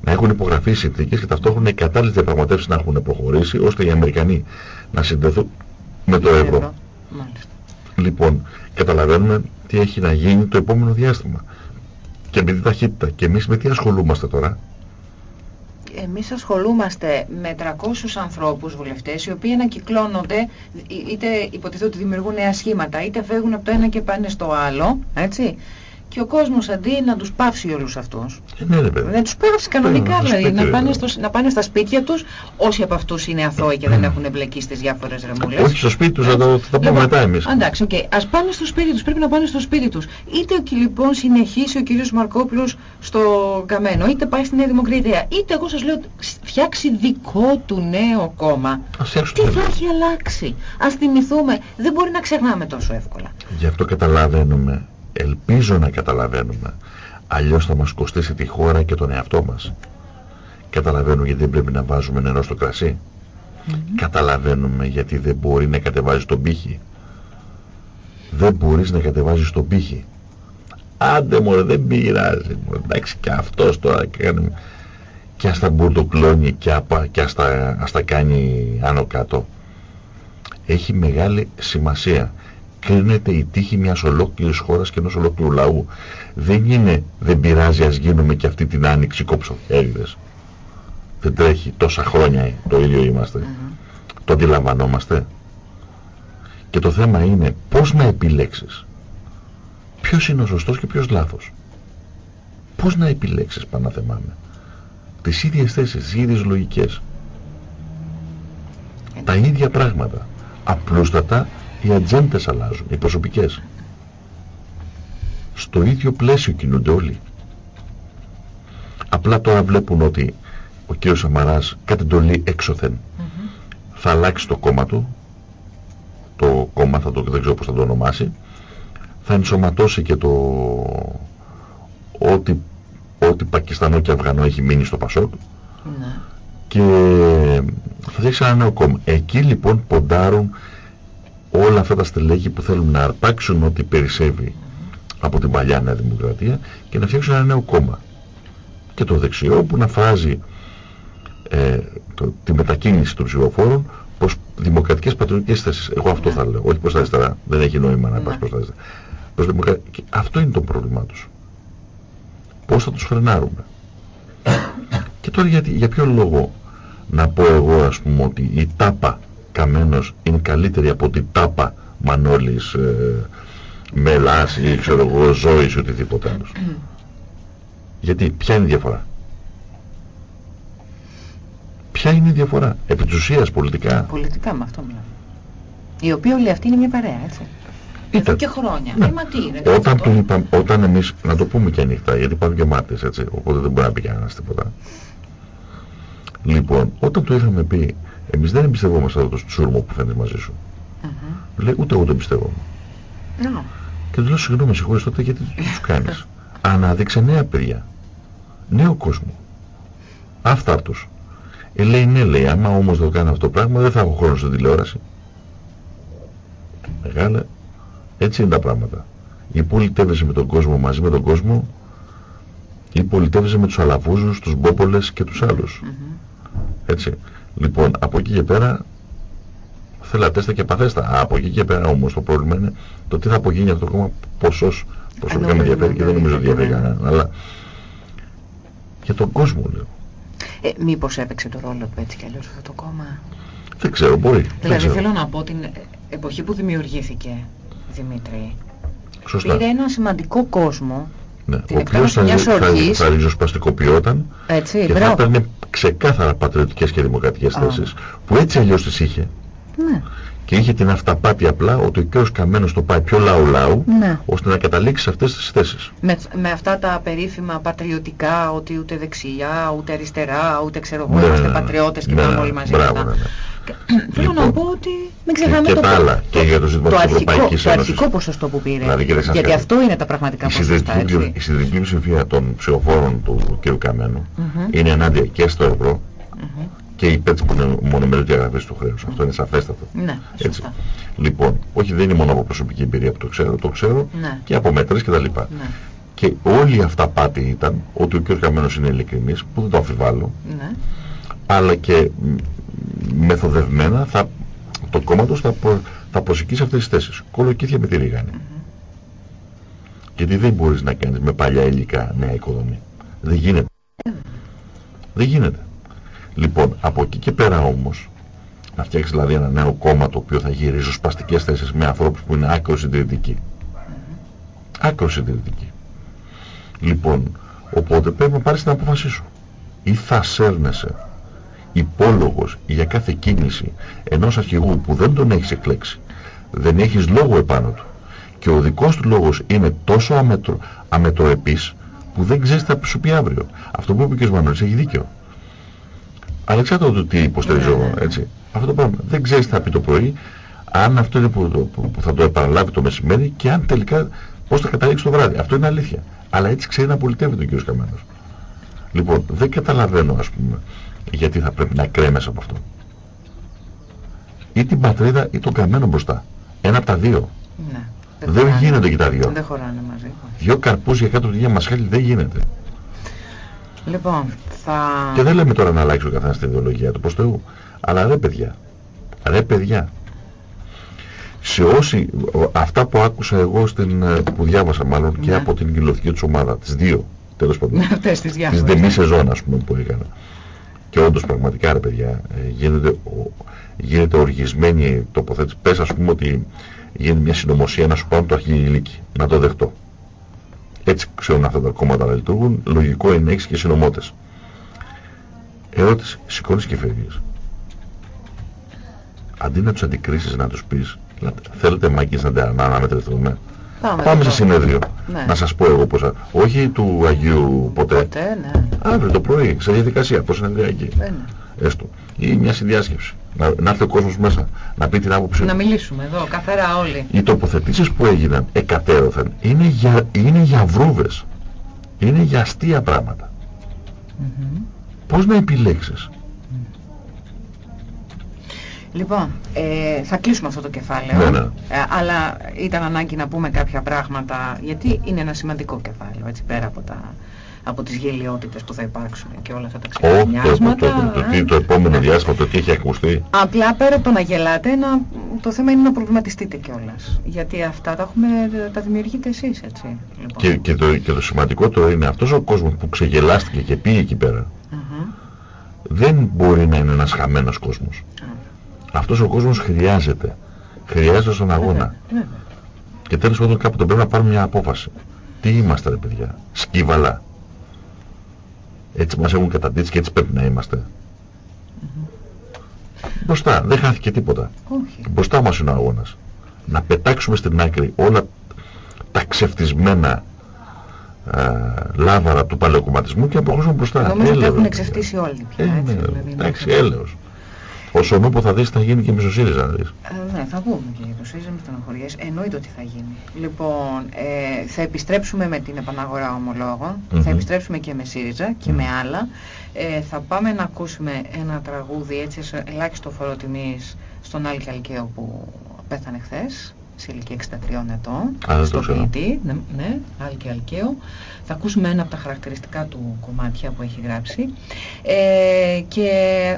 να έχουν υπογραφεί οι συνθήκες και ταυτόχρονα οι κατάλληλες διαπραγματεύσεις να έχουν προχωρήσει ώστε οι Αμερικανοί να συνδεθούν με το ευρώ. Λοιπόν, καταλαβαίνουμε τι έχει να γίνει το επόμενο διάστημα. Και με τι ταχύτητα. Και εμείς με τι ασχολούμαστε τώρα; Εμείς ασχολούμαστε με 300 ανθρώπους βουλευτές οι οποίοι ανακυκλώνονται είτε υποτίθεται ότι δημιουργούν νέα σχήματα είτε φεύγουν από το ένα και πάνε στο άλλο έτσι και ο κόσμος αντί να τους πάυσει όλους αυτούς, ε, ναι, ναι, να τους πάυσει κανονικά δηλαδή, να πάνε, στο, να πάνε στα σπίτια τους, όσοι από αυτούς είναι αθώοι και δεν έχουν εμπλεκεί στις διάφορες ρεμούλες. Όχι στο σπίτι τους, θα το, θα πούμε μετά εμείς. Εντάξει, okay. ας πάνε στο σπίτι τους, πρέπει να πάνε στο σπίτι τους. Είτε ο, λοιπόν συνεχίσει ο κύριος Μαρκόπουλος στο Καμένο, είτε πάει στη Νέα Δημοκρατία, είτε εγώ σας λέω φτιάξει δικό του νέο κόμμα. Τι θα έχει αλλάξει; Ας θυμηθούμε, δεν μπορεί να ξεχνάμε τόσο εύκολα. Γι' αυτό καταλαβαίνουμε ελπίζω να καταλαβαίνουμε. Αλλιώς θα μας κοστίσει τη χώρα και τον εαυτό μας. Καταλαβαίνουμε γιατί δεν πρέπει να βάζουμε νερό στο κρασί. Καταλαβαίνουμε γιατί δεν μπορεί να κατεβάζει τον πύχη. Δεν μπορείς να κατεβάζεις τον πύχη. Άντε μωρέ δεν πειράζει μωρέ. εντάξει και αυτός τώρα κάνει και ας τα μπουρτοκλώνει και, απα, και ας, τα, ας τα κάνει άνω κάτω. Έχει μεγάλη σημασία κρίνεται η τύχη μιας ολόκληρης χώρας και ενός ολόκληρου λαού. Δεν είναι, δεν πειράζει ας γίνουμε και αυτή την άνοιξη κόψοφέριδες. Δεν τρέχει τόσα χρόνια το ίδιο είμαστε. Το αντιλαμβανόμαστε. Και το θέμα είναι πώς να επιλέξεις. Ποιος είναι ο σωστός και ποιος λάθος. Πώς να επιλέξεις παναθεμάμε. Τις ίδιες θέσεις, τις ίδιες λογικές. Τα ίδια πράγματα. Απλούστατα οι ατζέντες αλλάζουν, οι προσωπικές. Στο ίδιο πλαίσιο κινούνται όλοι. Απλά τώρα βλέπουν ότι ο κύριος Σαμαράς κάτι εντολή έξωθεν θα αλλάξει το κόμμα του, το κόμμα θα το, δεν ξέρω πώς θα το ονομάσει, θα ενσωματώσει και το ότι, ότι Πακιστανό και Αφγανό έχει μείνει στο Πασόκ ναι. και θα φτιάξει ένα νέο κόμμα. Εκεί λοιπόν ποντάρουν όλα αυτά τα στελέχη που θέλουν να αρπάξουν ό,τι περισσεύει από την παλιά Νέα Δημοκρατία και να φτιάξουν ένα νέο κόμμα. Και το δεξιό που να φράζει ε, το, τη μετακίνηση των ψηφοφόρων προς δημοκρατικές πατριωτικές θέσεις. Εγώ αυτό θα λέω, όχι προς τα αριστερά. Δεν έχει νόημα να πας ναι. προς τα αριστερά. Προς δημοκρα... Αυτό είναι το πρόβλημά τους. Πώς θα τους φρενάρουμε. και τώρα γιατί, για ποιο λόγο να πω εγώ ας πούμε ότι η τάπα Καμένος είναι καλύτερη από την τάπα Μανώλης ε, Μελάς ή ξέρω εγώ Ζώης ή οτιδήποτε άλλος. γιατί ποια είναι η διαφορά; Ποια είναι η διαφορά; Επί της ουσίας πολιτικά. Πολιτικά με αυτό μιλάμε. Η οποία όλη αυτή είναι μια παρέα έτσι. Εδώ και χρόνια. Ναι. Ε, μα τι είναι, όταν, του είπα, όταν εμείς, να το πούμε και ανοιχτά, γιατί υπάρχουν και μάτες έτσι, οπότε δεν μπορεί να πει κανένας τίποτα. Λοιπόν, όταν του είχαμε πει, εμείς δεν εμπιστευόμαστε αυτό το τσούρμο που φαίνεται μαζί σου. Mm -hmm. Λέει, ούτε εγώ το εμπιστεύομαι. No. Και του λέω, συγγνώμη, συγχωρείς τότε γιατί το τους κάνεις. Ανάδειξε νέα παιδιά. Νέο κόσμο. Αυτάρτους. Ε, λέει, ναι, λέει, άμα όμως το κάνω αυτό το πράγμα δεν θα έχω χρόνο στην τηλεόραση. Μεγάλε, έτσι είναι τα πράγματα. Ή πολιτεύεσαι με τον κόσμο μαζί με τον κόσμο ή πολιτεύεσαι με τους αλαβούζους, τους μπόπολες και τους άλλους. Έτσι. Λοιπόν, από εκεί και πέρα θέλατέστα και παθέστα. Από εκεί και πέρα όμως το πρόβλημα είναι το τι θα απογίνει αυτό το κόμμα ποσός προσωπικά με ενδιαφέρει και δεν νομίζω ότι ενδιαφέρει κανέναν. Αλλά για τον κόσμο λέω. Ε, μήπως έπαιξε το ρόλο του έτσι κι αλλιώς αυτό το κόμμα; Δεν ξέρω, μπορεί. Δηλαδή θέλω να πω την εποχή που δημιουργήθηκε, Δημήτρη, Σωστά. πήρε ένα σημαντικό κόσμο ναι. ο οποίος θα, θα, θα ριζοσπαστικοποιόταν έτσι, και μπράβο. θα έπαιρνε ξεκάθαρα πατριωτικές και δημοκρατικές oh. θέσεις που έτσι αλλιώς τις είχε. Ναι. Και είχε την αυταπάτη απλά ότι ο κ. Καμένος το πάει πιο λαού λαού ναι. ώστε να καταλήξει σε αυτές τις θέσεις. Με, με αυτά τα περίφημα πατριωτικά ότι ούτε δεξιά, ούτε αριστερά, ούτε ξέρω εγώ, ναι, είμαστε πατριώτες και ναι, πάμε όλοι μαζί. Μπράβο, ναι, ναι. Θέλω λοιπόν, να πω ότι μην ξεχνάμε και, το, τα άλλα, και για το ζήτημα της Ευρωπαϊκής Το αρχικό ποσοστό που πήρε. Δηλαδή, γιατί αυτό είναι τα πραγματικά ποσοστά. Η συντριπτική ψηφία των ψηφοφόρων του κ. Καμένου mm -hmm. είναι ενάντια και στο ευρώ mm -hmm. και υπέρ της μονομερούς διαγραφής του χρέους. Αυτό είναι σαφέστατο. Ναι, Έτσι. Λοιπόν, όχι δεν είναι μόνο από προσωπική εμπειρία που το ξέρω, το ξέρω ναι. και από μέτρες και τα λοιπά. Ναι. Και όλη αυτά πάτη ήταν ότι ο κ. Καμένος είναι ειλικρινής, που δεν το αμφιβάλλω, ναι. Αλλά και μεθοδευμένα θα, το κόμμα τους θα, προ, θα προσεκίσει αυτές τις θέσεις. Κολοκύθια με τη ρίγανη. Γιατί δεν μπορείς να κάνεις με παλιά υλικά νέα οικοδομή. Δεν γίνεται. Δεν γίνεται. Λοιπόν, από εκεί και πέρα όμως, να φτιάξεις δηλαδή ένα νέο κόμμα το οποίο θα γυρίζει ριζοσπαστικές θέσεις με ανθρώπους που είναι άκρο συντηρητικοί. Άκρο συντηρητικοί. Λοιπόν, οπότε πρέπει να πάρεις την απόφασή σου. Ή θα σέρνεσαι υπόλογος για κάθε κίνηση ενός αρχηγού που δεν τον έχεις εκλέξει, δεν έχεις λόγο επάνω του και ο δικός του λόγος είναι τόσο αμετρο, αμετροεπής που δεν ξέρεις τι θα σου πει αύριο. Αυτό που είπε ο κ. Μανώλης έχει δίκιο. Ανεξάρτητα του τι υποστηρίζω, ναι, ναι, ναι. έτσι. Αυτό το πράγμα. Δεν ξέρεις τι θα πει το πρωί, αν αυτό είναι που, που, που θα το επαναλάβει το μεσημέρι και αν τελικά πώς θα καταλήξει το βράδυ. Αυτό είναι αλήθεια. Αλλά έτσι ξέρει να πολιτεύεται ο κ. Καμένος. Λοιπόν, δεν καταλαβαίνω ας πούμε γιατί θα πρέπει να κρέμεσαι από αυτό. Ή την πατρίδα ή τον καμένο μπροστά. Ένα από τα δύο. Ναι. Δεν, δεν γίνονται και τα δύο. Δεν χωράνε μαζί. Δυο καρπούς για κάτω για μασχάλη δεν γίνεται. Λοιπόν, θα... Και δεν λέμε τώρα να αλλάξει ο καθένας την ιδεολογία του προς Θεού. Αλλά ρε παιδιά, ρε παιδιά, σε όσοι, αυτά που άκουσα εγώ στην, ε, που διάβασα μάλλον ναι. και από την κοινωνική τους ομάδα, τις δύο, τέλος πάντων, αυτές τις τις δεμή σεζόν ας πούμε που έκανα. Και όντως πραγματικά ρε παιδιά ε, γίνεται, γίνεται οργισμένη τοποθέτηση. Πες ας πούμε ότι γίνεται μια συνωμοσία να σου πάρουν το αρχηγηλίκι. Να το δεχτώ. Έτσι ξέρουν αυτά τα κόμματα να λειτουργούν. Λογικό είναι να έχεις και συνωμότες. Ερώτηση. Σηκώνεις και φεύγεις. Αντί να τους αντικρίσεις να τους πεις θέλετε μάγκες να, να αναμετρηθούμε. Πάμε, Πάμε σε συνέδριο. Ναι. Να σας πω εγώ πώς Όχι του Αγίου ποτέ. Ποτέ, ναι. Αύριο το πρωί, σε διαδικασία, πώς συνεδριακή. Ναι. έστω, ή μια συνδιάσκεψη. Να, να έρθει ο κόσμος μέσα, να πει την άποψη Να μιλήσουμε εδώ, καθαρά όλοι. Οι τοποθετήσεις που έγιναν εκατέρωθεν είναι για, είναι για βρούβες. Είναι για αστεία πράγματα. Mm Πώς να επιλέξεις; Λοιπόν, ε, θα κλείσουμε αυτό το κεφάλαιο, Ναι, ναι. Ε, αλλά ήταν ανάγκη να πούμε κάποια πράγματα, γιατί είναι ένα σημαντικό κεφάλαιο, έτσι πέρα από, τα, από τις γελιότητες που θα υπάρξουν και όλα αυτά τα Όχι, το, το, το, ξεπερνιάσματα. το, ε. το, το επόμενο διάστημα, το τι έχει ακουστεί. Απλά πέρα από το να γελάτε, να, το θέμα είναι να προβληματιστείτε κιόλας. Γιατί αυτά τα, έχουμε, τα δημιουργείτε εσείς, έτσι. Λοιπόν. Και, και, το, και το σημαντικότερο είναι αυτός ο κόσμος που ξεγελάστηκε και πήγε εκεί πέρα, Αχα. δεν μπορεί να είναι ένας χαμένος κόσμος. Α, Αυτός ο κόσμος χρειάζεται. Χρειάζεται στον αγώνα. βέβαια, βέβαια. Και τέλος πάντων κάποτε πρέπει να πάρουμε μια απόφαση. Τι είμαστε ρε παιδιά. Σκύβαλα. Έτσι μας έχουν καταντήσει και έτσι πρέπει να είμαστε. Μπροστά. Δεν χάθηκε τίποτα. Όχι. Μπροστά μας είναι ο αγώνας. Να πετάξουμε στην άκρη όλα τα ξεφτισμένα α, λάβαρα του παλαιοκομματισμού και να προχωρήσουμε μπροστά. Νομίζω ότι Έλεος, έχουν παιδιά. εξευτήσει όλοι πια. Ε, έτσι, ναι, δηλαδή, είναι εντάξει, αυτό. έλεος. Όσο νου που θα δεις θα γίνει και μισοσύριζα να δεις. Ε, ναι, θα πούμε και για το ΣΥΡΙΖΑ με στενοχωριές. Εννοείται ότι θα γίνει. Λοιπόν, ε, θα επιστρέψουμε με την επαναγορά ομολόγων, Μμμ. θα επιστρέψουμε και με ΣΥΡΙΖΑ και Μμμ. με άλλα. Ε, θα πάμε να ακούσουμε ένα τραγούδι έτσι σε ελάχιστο φορό τιμής στον Άλκη Αλκαίο που πέθανε χθες σε ηλικία 63 ετών, Α, δεν το στο ξέρω. ποιητή, ναι, ναι, Άλκη Αλκαίο. Θα ακούσουμε ένα από τα χαρακτηριστικά του κομμάτια που έχει γράψει. Ε, και,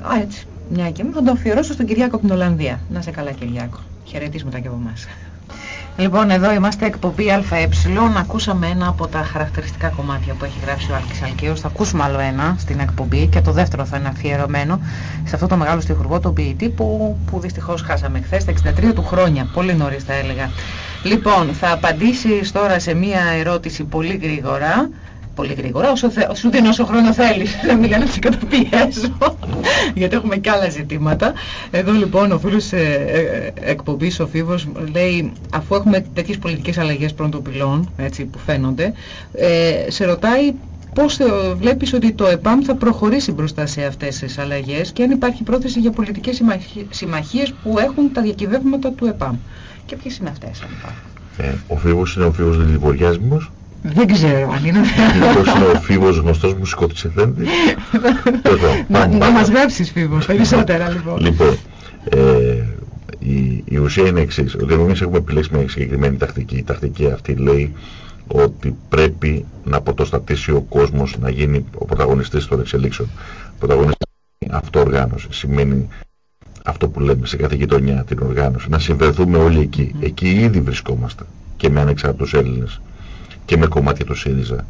α, έτσι, μια και μου θα το αφιερώσω στον Κυριάκο από την Ολλανδία. Να σε καλά Κυριάκο. Χαιρετίσματα και από εμάς. Λοιπόν, εδώ είμαστε εκπομπή ΑΕ. Ακούσαμε ένα από τα χαρακτηριστικά κομμάτια που έχει γράψει ο Άλκης Αλκαίος. Θα ακούσουμε άλλο ένα στην εκπομπή και το δεύτερο θα είναι αφιερωμένο σε αυτό το μεγάλο στιχουργό, τον ποιητή που, που δυστυχώς χάσαμε χθες στα 63 του χρόνια. Πολύ νωρίς θα έλεγα. Λοιπόν, θα απαντήσεις τώρα σε μία ερώτηση πολύ γρήγορα. Πολύ γρήγορα, όσο θε, σου δίνω όσο χρόνο θέλεις, να μην λένε να σε καταπιέσω, γιατί έχουμε και άλλα ζητήματα. Εδώ λοιπόν ο φίλος ε, ε, εκπομπής, ο Φίβος, λέει, αφού έχουμε τέτοιες πολιτικές αλλαγές πρώτων πυλών, έτσι που φαίνονται, ε, σε ρωτάει πώς ε, βλέπεις ότι το ΕΠΑΜ θα προχωρήσει μπροστά σε αυτές τις αλλαγές και αν υπάρχει πρόθεση για πολιτικές συμμαχι- συμμαχίες που έχουν τα διακυβεύματα του ΕΠΑΜ. Και ποιες είναι αυτές, αν υπάρχουν; Ε, ο Φίβος είναι ο Φίβος Λιβοριάσμος. Δεν ξέρω αν είναι. Ποιος είναι ο Φίβος γνωστός μουσικότης εθέντη. Τέλος πάντων, Να, πάμε να παρακάτω. μας γράψεις Φίβος, περισσότερα λοιπόν. Λοιπόν, ε, η, η ουσία είναι εξής. Ότι εμείς έχουμε επιλέξει μια συγκεκριμένη τακτική. Η τακτική αυτή λέει ότι πρέπει να πρωτοστατήσει ο κόσμος να γίνει ο πρωταγωνιστής των εξελίξεων. Πρωταγωνιστής είναι αυτοοργάνωση. Σημαίνει αυτό που λέμε σε κάθε γειτονιά την οργάνωση. Να συνδεθούμε όλοι εκεί. Εκεί ήδη βρισκόμαστε. Και με ανεξάρτητους Έλληνες. Και με κομμάτια του ΣΥΡΙΖΑ.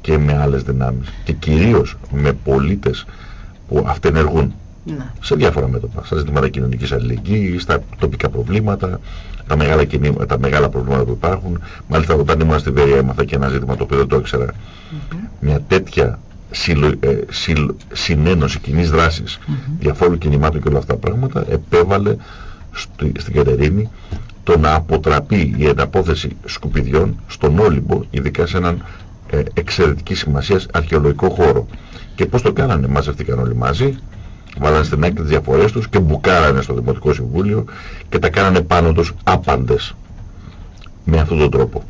Και με άλλες δυνάμεις. Και κυρίως με πολίτες που αυτενεργούν Να. σε διάφορα μέτωπα. Στα ζητήματα κοινωνικής αλληλεγγύης, στα τοπικά προβλήματα, τα μεγάλα, κινήμα, τα μεγάλα προβλήματα που υπάρχουν. Μάλιστα όταν ήμουν στη Βέρεια έμαθα και ένα ζήτημα το οποίο δεν το ήξερα. Μμμ. Μια τέτοια συλλο, ε, συλλ- συνένωση κοινής δράσης Μμμ. διαφόρων κινημάτων και όλα αυτά τα πράγματα επέβαλε στη, στην Κατερίνη το να αποτραπεί η εναπόθεση σκουπιδιών στον Όλυμπο, ειδικά σε έναν ε, εξαιρετική σημασία αρχαιολογικό χώρο. Και πώς το κάνανε, μαζευτήκαν όλοι μαζί, βάλανε στην άκρη τις διαφορές τους και μπουκάρανε στο Δημοτικό Συμβούλιο και τα κάνανε πάνω τους άπαντες με αυτόν τον τρόπο.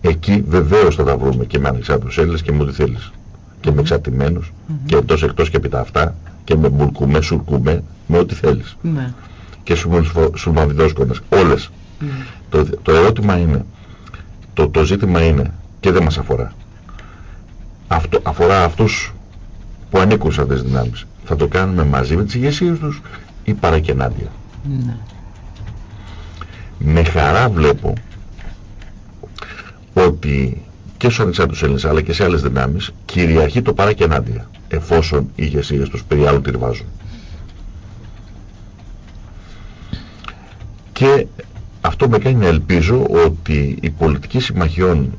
Εκεί βεβαίως θα τα βρούμε και με ανεξάρτητους Έλληνες και με ό,τι θέλεις. Και με εξαρτημένους και εντός εκτός και επί τα αυτά και με μπουρκουμέ, σουρκουμέ, με ό,τι θέλεις. Ναι. Και σουλμαβιδόσκονες, όλες. Ναι. Το, το ερώτημα είναι, το, το ζήτημα είναι και δεν μας αφορά. Αυτό, αφορά αυτούς που ανήκουν σε αυτές τις δυνάμεις. Θα το κάνουμε μαζί με τις ηγεσίες τους ή παρακενάντια. Ναι. Με χαρά βλέπω ότι και στους ανεξάρτητους Έλληνες αλλά και σε άλλες δυνάμεις κυριαρχεί το παρακενάντια εφόσον οι ηγεσίες τους περί άλλων τη βάζουν. Και αυτό με κάνει να ελπίζω ότι η πολιτική συμμαχιών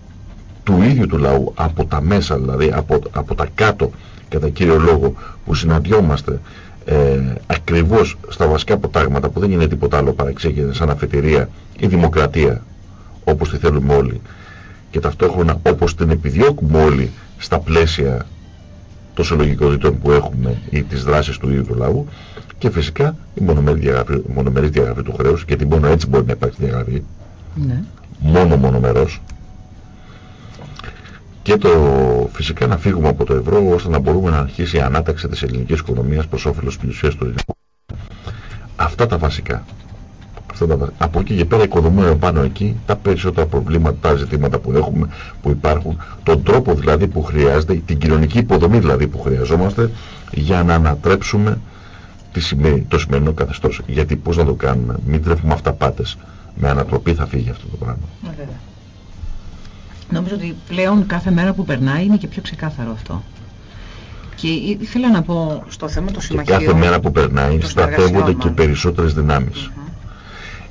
του ίδιου του λαού από τα μέσα δηλαδή από, από τα κάτω κατά κύριο λόγο που συναντιόμαστε ε, ακριβώς στα βασικά αποτάγματα που δεν είναι τίποτα άλλο παρά εξήγηση σαν αφετηρία η δημοκρατία όπως τη θέλουμε όλοι και ταυτόχρονα όπως την επιδιώκουμε όλοι στα πλαίσια των συλλογικότητων που έχουμε ή τις δράσεις του ίδιου του λαού και φυσικά η μονομερή διαγραφή, μονομερή διαγραφή του χρέους γιατί μόνο έτσι μπορεί να υπάρξει διαγραφή ναι. μόνο μονομερός και το φυσικά να φύγουμε από το ευρώ ώστε να μπορούμε να αρχίσει η ανάταξη της ελληνικής οικονομίας προς όφελος της ουσίας του ελληνικού. Αυτά τα βασικά. Αυτά τα βασικά. Από εκεί και πέρα οικοδομούμε πάνω εκεί τα περισσότερα προβλήματα, τα ζητήματα που έχουμε, που υπάρχουν, τον τρόπο δηλαδή που χρειάζεται, την κοινωνική υποδομή δηλαδή που χρειαζόμαστε για να ανατρέψουμε το σημερινό καθεστώς. Γιατί πώς να το κάνουμε, μην τρέφουμε αυταπάτες. Με ανατροπή θα φύγει αυτό το πράγμα. Νομίζω ότι πλέον κάθε μέρα που περνάει είναι και πιο ξεκάθαρο αυτό. Και ήθελα να πω στο θέμα του συμμαχίου... Και κάθε μέρα που περνάει στρατεύονται και περισσότερες δυνάμεις.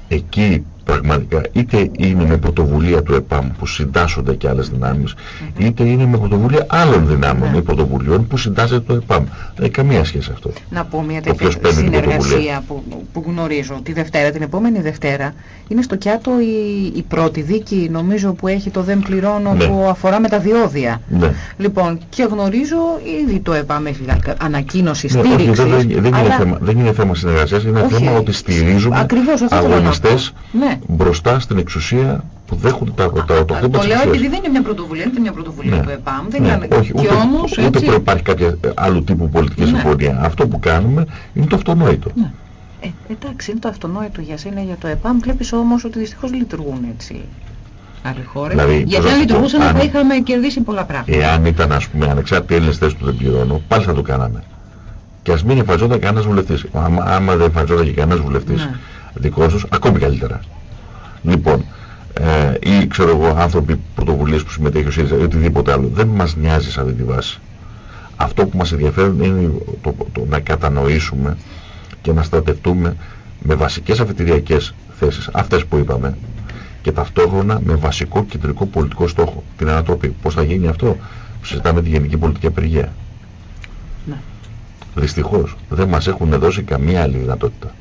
Εκεί πραγματικά είτε είναι με πρωτοβουλία του ΕΠΑΜ που συντάσσονται και άλλες δυνάμεις είτε είναι με πρωτοβουλία άλλων δυνάμεων ναι. ή πρωτοβουλίων που συντάσσεται το ΕΠΑΜ. Δεν έχει καμία σχέση αυτό. Να πω μια τέτοια συνεργασία που, που γνωρίζω. Τη Δευτέρα, την επόμενη Δευτέρα είναι στο Κιάτο η, η πρώτη δίκη νομίζω που έχει το δεν πληρώνω ναι. που αφορά με τα διόδια. Ναι. Λοιπόν και γνωρίζω ήδη το ΕΠΑΜ έχει ανακοίνωση ναι, στήριξης. δεν, δεν, δεν, είναι θέμα, δεν είναι θέμα συνεργασίας, είναι όχι, θέμα ότι στηρίζουμε αγωνιστές ναι. Μπροστά στην εξουσία που δέχονται τα, τα, το, το Το λέω επειδή δεν είναι μια πρωτοβουλία, είναι μια πρωτοβουλία ναι. του ΕΠΑΜ. Δεν ναι. είναι... Όχι, ούτε, και όμως, ούτε έτσι... υπάρχει κάποια άλλου τύπου πολιτική ναι. συμφωνία. Αυτό που κάνουμε είναι το αυτονόητο. Ναι. Ε, εντάξει, είναι το αυτονόητο για σένα, για το ΕΠΑΜ. Βλέπεις όμως ότι δυστυχώς λειτουργούν έτσι άλλοι χώρες. Δηλαδή, Γιατί αν λειτουργούσαν αν... θα είχαμε κερδίσει πολλά πράγματα. Εάν ήταν ας πούμε ανεξάρτητοι Έλληνες θέσεις που δεν πληρώνω, πάλι θα το κάναμε. Και ας μην εμφανιζόταν κανένας βουλευτής. Άμα, άμα δεν εμφανιζόταν και κανένας βουλευτής ναι. δικός τους, ακόμη καλύτερα. Λοιπόν, ε, ή ξέρω εγώ άνθρωποι πρωτοβουλίες που συμμετέχει ο ΣΥΡΙΖΑ ή οτιδήποτε άλλο. Δεν μας νοιάζει σε αυτή τη βάση. Αυτό που μας ενδιαφέρει είναι το, το, να κατανοήσουμε και να στρατευτούμε με βασικές αφετηριακές θέσεις, αυτές που είπαμε, και ταυτόχρονα με βασικό κεντρικό πολιτικό στόχο, την ανατροπή. Πώς θα γίνει αυτό, συζητάμε τη γενική πολιτική απεργία. Ναι. Δυστυχώς δεν μας έχουν δώσει καμία άλλη δυνατότητα.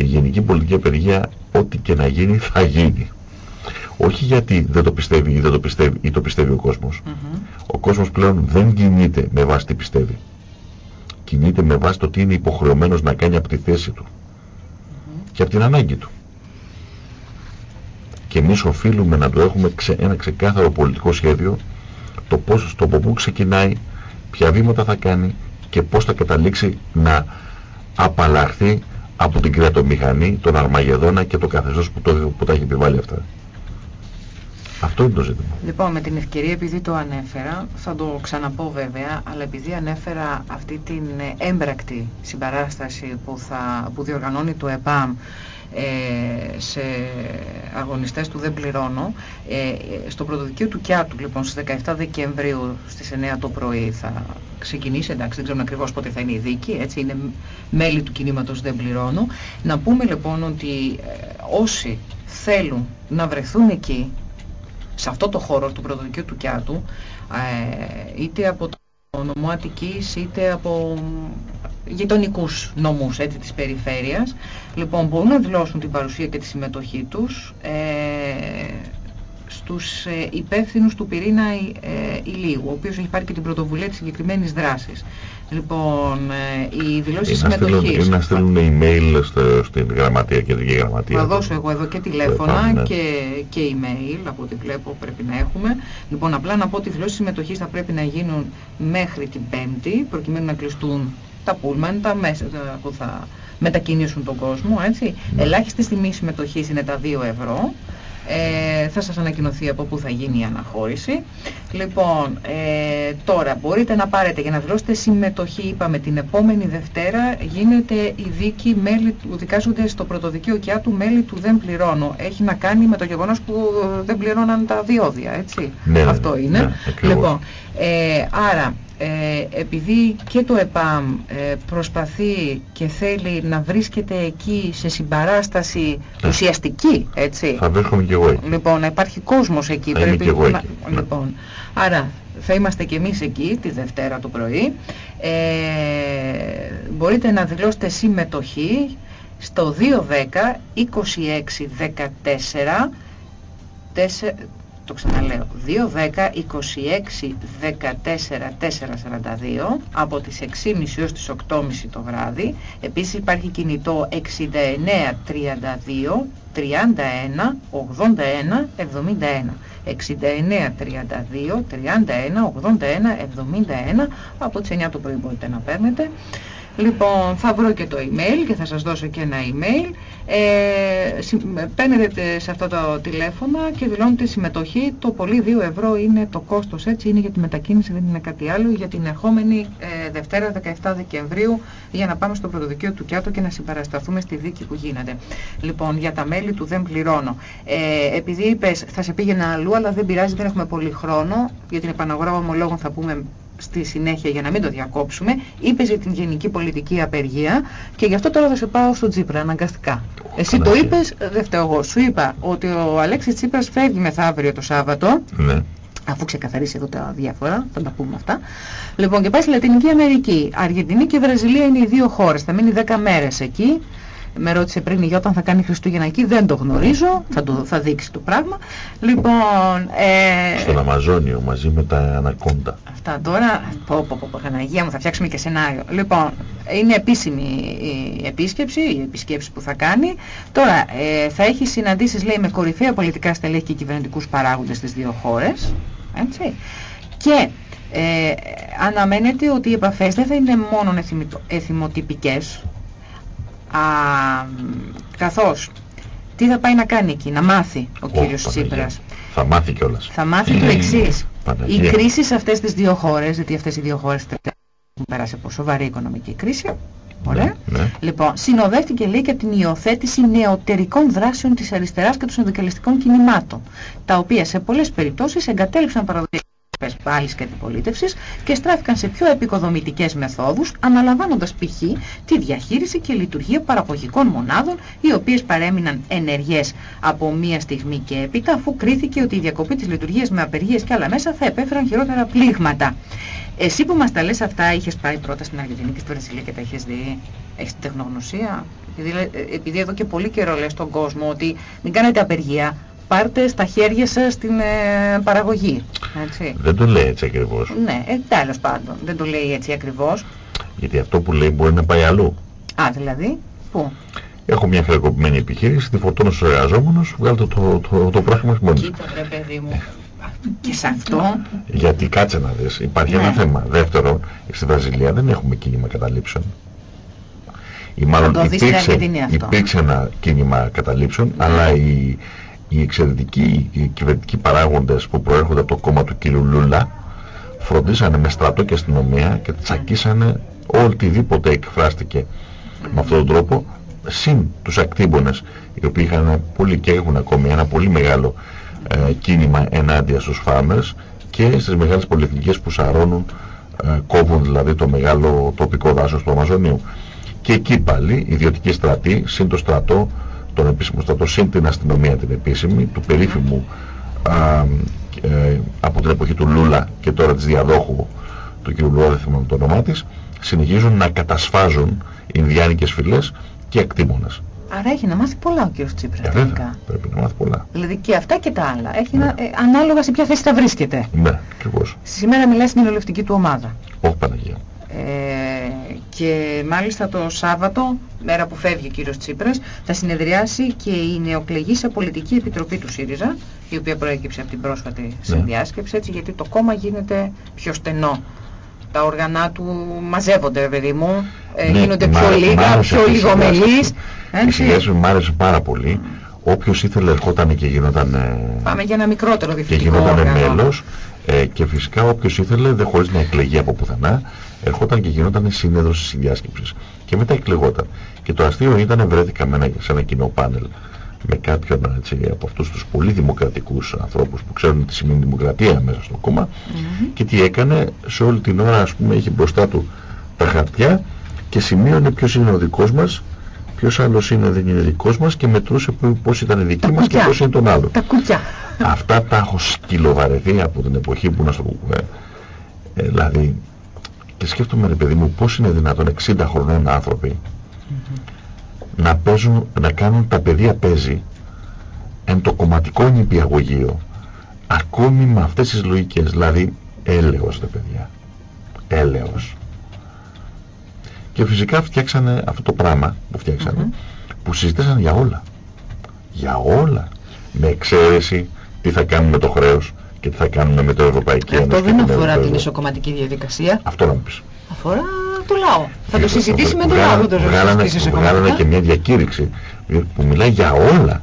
Και η γενική πολιτική απεργία, ό,τι και να γίνει, θα γίνει. Όχι γιατί δεν το πιστεύει ή δεν το πιστεύει ή το πιστεύει ο κόσμος. Ο κόσμος πλέον δεν κινείται με βάση τι πιστεύει. Κινείται με βάση το τι είναι υποχρεωμένος να κάνει από τη θέση του. Και από την ανάγκη του. Και εμείς οφείλουμε να το έχουμε ένα ξεκάθαρο πολιτικό σχέδιο το πώς, το από πού ξεκινάει, ποια βήματα θα κάνει και πώς θα καταλήξει να απαλλαχθεί από την κρεατομηχανή, τον Αρμαγεδόνα και το καθεστώς που, το, που τα έχει επιβάλει αυτά. Αυτό είναι το ζήτημα. Λοιπόν, με την ευκαιρία, επειδή το ανέφερα, θα το ξαναπώ βέβαια, αλλά επειδή ανέφερα αυτή την έμπρακτη συμπαράσταση που, θα, που διοργανώνει το ΕΠΑΜ ε, σε αγωνιστές του δεν πληρώνω. Ε, στο πρωτοδικείο του Κιάτου λοιπόν στις 17 Δεκεμβρίου στις 9 το πρωί θα ξεκινήσει. Εντάξει δεν ξέρουμε ακριβώς πότε θα είναι η δίκη έτσι είναι μέλη του κινήματος δεν πληρώνω. Να πούμε λοιπόν ότι ε, όσοι θέλουν να βρεθούν εκεί σε αυτό το χώρο του πρωτοδικείου του Κιάτου ε, είτε από το νομό Αττικής είτε από γειτονικούς νομούς έτσι, της περιφέρειας. Λοιπόν, μπορούν να δηλώσουν την παρουσία και τη συμμετοχή τους ε, στους ε, υπεύθυνους του πυρήνα ε, ηλίου, ο οποίος έχει πάρει και την πρωτοβουλία της συγκεκριμένης δράσης. Λοιπόν, ε, οι δηλώσεις συμμετοχής... Είναι να στείλουν email στο, στην γραμματεία και την γραμματεία. Θα δώσω εγώ εδώ και τηλέφωνα ναι. και, και email, από ό,τι βλέπω πρέπει να έχουμε. Λοιπόν, απλά να πω ότι οι δηλώσεις συμμετοχής θα πρέπει να γίνουν μέχρι την Πέμπτη, προκειμένου να κλειστούν τα πούλμαν, τα μέσα που θα μετακινήσουν τον κόσμο, έτσι. Ναι. Ελάχιστη τιμή συμμετοχής είναι τα 2 ευρώ. Ε, θα σας ανακοινωθεί από πού θα γίνει η αναχώρηση. Λοιπόν, ε, τώρα μπορείτε να πάρετε για να δηλώσετε συμμετοχή, είπαμε την επόμενη Δευτέρα γίνεται η δίκη μέλη που δικάζονται στο πρωτοδικείο του μέλη του δεν πληρώνω. Έχει να κάνει με το γεγονός που δεν πληρώναν τα διόδια, έτσι. Ναι, Αυτό είναι. Ναι, λοιπόν, ε, άρα ε, επειδή και το ΕΠΑΜ ε, προσπαθεί και θέλει να βρίσκεται εκεί σε συμπαράσταση ναι. ουσιαστική, έτσι. Θα βρίσκομαι και εγώ εκεί. Λοιπόν, να υπάρχει κόσμος εκεί. Θα πρέπει, εγώ εκεί. Ναι. Λοιπόν, άρα θα είμαστε και εμείς εκεί τη Δευτέρα το πρωί. Ε, μπορείτε να δηλώσετε συμμετοχή στο 210 26 14 4, το ξαναλέω, 210 26 14 442 από τις 6.30 έως τις 8.30 το βράδυ. Επίσης υπάρχει κινητό 69 32 31 81 71. 69 32 31 81 71 από τις 9 το πρωί μπορείτε να παίρνετε. Λοιπόν, θα βρω και το email και θα σας δώσω και ένα email. Ε, παίρνετε σε αυτό το τηλέφωνο και δηλώνετε συμμετοχή. Το πολύ 2 ευρώ είναι το κόστος, έτσι είναι για τη μετακίνηση, δεν είναι κάτι άλλο. Για την ερχόμενη ε, Δευτέρα 17 Δεκεμβρίου για να πάμε στο πρωτοδικείο του Κιάτο και να συμπαρασταθούμε στη δίκη που γίνεται. Λοιπόν, για τα μέλη του δεν πληρώνω. Ε, επειδή είπες θα σε πήγαινα αλλού, αλλά δεν πειράζει, δεν έχουμε πολύ χρόνο. Για την επαναγορά ομολόγων θα πούμε στη συνέχεια για να μην το διακόψουμε, είπε για την γενική πολιτική απεργία και γι' αυτό τώρα θα σε πάω στο Τσίπρα αναγκαστικά. Εσύ το είπες, δεν φταίω εγώ. Σου είπα ότι ο Αλέξης Τσίπρας φεύγει μεθαύριο το Σάββατο. Ναι. Αφού ξεκαθαρίσει εδώ τα διάφορα, θα τα πούμε αυτά. Λοιπόν, και πάει στη Λατινική Αμερική. Αργεντινή και Βραζιλία είναι οι δύο χώρες. Θα μείνει 10 μέρες εκεί με ρώτησε πριν η όταν θα κάνει Χριστούγεννα εκεί, δεν το γνωρίζω, θα, το, θα δείξει το πράγμα. Λοιπόν, ε, Στον Αμαζόνιο μαζί με τα ανακόντα. Αυτά τώρα, πω πω πω, Παναγία μου, θα φτιάξουμε και σενάριο. Λοιπόν, είναι επίσημη η επίσκεψη, η επισκέψη που θα κάνει. Τώρα, ε, θα έχει συναντήσεις, λέει, με κορυφαία πολιτικά στελέχη και κυβερνητικούς παράγοντες στις δύο χώρες. Έτσι. Και ε, αναμένεται ότι οι επαφές δεν θα είναι μόνο εθιμοτυπικές, Α, καθώς τι θα πάει να κάνει εκεί, να μάθει ο oh, κύριος Τσίπρας; Θα μάθει κιόλας. Θα μάθει το εξής. Η κρίση σε αυτές τις δύο χώρες, γιατί αυτές οι δύο χώρες έχουν περάσει από σοβαρή οικονομική κρίση, Ωραία. Ναι, ναι. Λοιπόν, συνοδεύτηκε λέει και την υιοθέτηση νεωτερικών δράσεων της αριστεράς και των συνδικαλιστικών κινημάτων, τα οποία σε πολλές περιπτώσεις εγκατέλειψαν παραδοσιακά πάλι και αντιπολίτευσης και στράφηκαν σε πιο επικοδομητικές μεθόδους, αναλαμβάνοντας π.χ. τη διαχείριση και λειτουργία παραγωγικών μονάδων, οι οποίες παρέμειναν ενεργές από μία στιγμή και έπειτα, αφού κρίθηκε ότι η διακοπή της λειτουργίας με απεργίες και άλλα μέσα θα επέφεραν χειρότερα πλήγματα. Εσύ που μας τα λες αυτά, είχες πάει πρώτα στην Αργεντινή και στη Βραζιλία και τα είχες δει, έχεις την τεχνογνωσία; Επειδή, επειδή εδώ και πολύ καιρό λες στον κόσμο ότι μην κάνετε απεργία, πάρτε στα χέρια σας την ε, παραγωγή. Έτσι. Δεν το λέει έτσι ακριβώς. Ναι, ε, τέλος πάντων. Δεν το λέει έτσι ακριβώς. Γιατί αυτό που λέει μπορεί να πάει αλλού. Α, δηλαδή, πού; Έχω μια χρεοκοπημένη επιχείρηση, τη φορτώνω στους εργαζόμενους, βγάλτε το, το, το, το πράγμα μόνοι. Κοίτα ρε παιδί μου. Και σε αυτό. Γιατί κάτσε να δεις, υπάρχει ναι. ένα θέμα. Δεύτερον, στη Βραζιλία δεν έχουμε κίνημα καταλήψεων. Ή μάλλον υπήρξε, υπήρξε ένα κίνημα καταλήψεων, ναι. αλλά η, οι εξαιρετικοί οι κυβερνητικοί παράγοντες που προέρχονται από το κόμμα του κ. Λούλα φροντίσανε με στρατό και αστυνομία και τσακίσανε οτιδήποτε εκφράστηκε με αυτόν τον τρόπο συν τους ακτίμπονες οι οποίοι είχαν πολύ και έχουν ακόμη ένα πολύ μεγάλο ε, κίνημα ενάντια στους φάρμερς και στις μεγάλες πολυεθνικές που σαρώνουν ε, κόβουν δηλαδή το μεγάλο τοπικό δάσος του Αμαζονίου και εκεί πάλι ιδιωτικοί στρατοί συν το στρατό τον επίσημο στρατό συν την αστυνομία την επίσημη του περίφημου α, ε, από την εποχή του Λούλα και τώρα της διαδόχου του κ. Λούλα δεν θυμάμαι το όνομά της συνεχίζουν να κατασφάζουν Ινδιάνικες φυλές και ακτήμονες. Άρα έχει να μάθει πολλά ο κ. Τσίπρας. Ε, βέβαια, πρέπει να μάθει πολλά. Δηλαδή και αυτά και τα άλλα. Έχει ναι. ε, ανάλογα σε ποια θέση θα βρίσκεται. Ναι, ακριβώς. Σήμερα μιλάει στην ελευθερική του ομάδα. Όχι Παναγία. Ε, και μάλιστα το Σάββατο, μέρα που φεύγει ο κύριος Τσίπρας, θα συνεδριάσει και η νεοκλεγής πολιτική επιτροπή του ΣΥΡΙΖΑ, η οποία προέκυψε από την πρόσφατη ναι. συνδιάσκεψη, έτσι, γιατί το κόμμα γίνεται πιο στενό. Τα όργανα του μαζεύονται, παιδί μου, ε, ναι, γίνονται πιο λίγα, πιο λιγομελείς. Η συνδυάσκεψη μου άρεσε πάρα πολύ. Όποιος ήθελε ερχόταν και γινόταν... Πάμε για ένα μικρότερο διευθυντικό Και γινόταν μέλος. Ε, και φυσικά όποιος ήθελε, δεν χωρίς να εκλεγεί από πουθενά, ερχόταν και γινόταν σύνεδρος της συνδιάσκεψης. Και μετά εκλεγόταν. Και το αστείο ήταν βρέθηκα με ένα, σε ένα κοινό πάνελ με κάποιον έτσι, από αυτούς τους πολύ δημοκρατικούς ανθρώπους που ξέρουν τι σημαίνει δημοκρατία μέσα στο κόμμα και τι έκανε σε όλη την ώρα ας πούμε είχε μπροστά του τα χαρτιά και σημείωνε ποιος είναι ο δικός μας ποιος άλλος είναι δεν είναι δικός μας και μετρούσε πώς ήταν δική μας και πώς είναι τον άλλο. Τα κουκιά. Αυτά τα έχω σκυλοβαρεθεί από την εποχή που να στο πούμε. Ε, δηλαδή και σκέφτομαι ρε παιδί μου πώς είναι δυνατόν 60 χρονών άνθρωποι να, παίζουν, να κάνουν τα παιδεία παίζει εν το κομματικό νηπιαγωγείο ακόμη με αυτές τις λογικές, δηλαδή έλεος δε παιδιά, έλεος. Και φυσικά φτιάξανε αυτό το πράγμα που φτιάξανε, που συζητήσαν για όλα. Για όλα. Με εξαίρεση τι θα κάνουμε με το χρέος και τι θα κάνουμε με το Ευρωπαϊκή Ένωση. Αυτό δεν αφορά την ισοκομματική διαδικασία. Αυτό να μου πεις. Αφορά το λαό. Θα το συζητήσει με το λαό. Το βγάλανε και μια διακήρυξη που μιλάει για όλα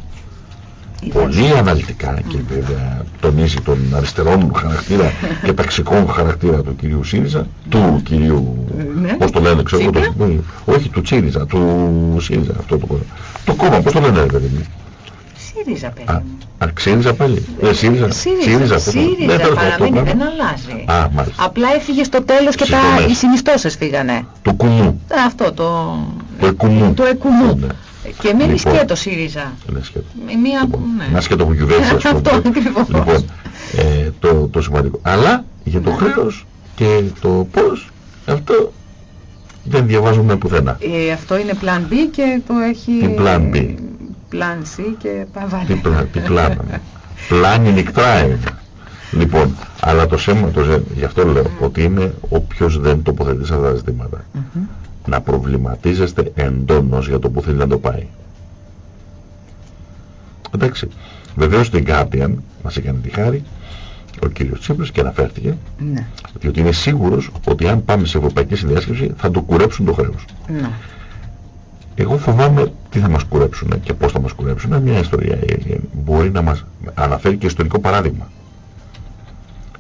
πολύ αναλυτικά και βέβαια τονίζει τον αριστερόν χαρακτήρα και ταξικών χαρακτήρα του κυρίου ΣΥΡΙΖΑ, του κυρίου, ναι. πώς το λένε, ξέρω, το, όχι του ΣΥΡΙΖΑ, του ΣΥΡΙΖΑ, αυτό το κόμμα. Το κόμμα, πώς το λένε, παιδί μου; ΣΥΡΙΖΑ, παιδί μου. Α, ΣΥΡΙΖΑ πάλι. Ε, ΣΥΡΙΖΑ, ΣΥΡΙΖΑ, ΣΥΡΙΖΑ παραμένει, δεν αλλάζει. Α, μάλιστα. Απλά έφυγε στο τέλος και τα, οι συνιστώσεις φύγανε. Το κουμού. Αυτό, το... Το εκουμού. Το εκουμού. Ναι. Και μένει λοιπόν, σκέτο ΣΥΡΙΖΑ. Ναι, σκέτο. Μία, λοιπόν, ναι. Ένα σκέτο που κυβέρνησε, ας πούμε. Αυτό ακριβώς. Λοιπόν, ε, το, το σημαντικό. Αλλά για το ναι. χρέος και το πώς, αυτό δεν διαβάζουμε πουθενά. Ε, αυτό είναι plan B και το έχει... Τι plan B; Plan C και παβάλει. Τι, πλάν, τι πλάνο. πλάνη νικτρά Λοιπόν, αλλά το σέμα, το, γι' αυτό λέω, ότι είναι όποιος δεν τοποθετεί σε αυτά τα ζητήματα να προβληματίζεστε εντόνως για το που θέλει να το πάει. Εντάξει. Βεβαίως στην Guardian μας έκανε τη χάρη ο κύριος Τσίπρας και αναφέρθηκε ναι. διότι είναι σίγουρος ότι αν πάμε σε ευρωπαϊκή συνδιάσκεψη θα το κουρέψουν το χρέος. Ναι. Εγώ φοβάμαι τι θα μας κουρέψουν και πώς θα μας κουρέψουν. Μια ιστορία μπορεί να μας αναφέρει και ιστορικό παράδειγμα.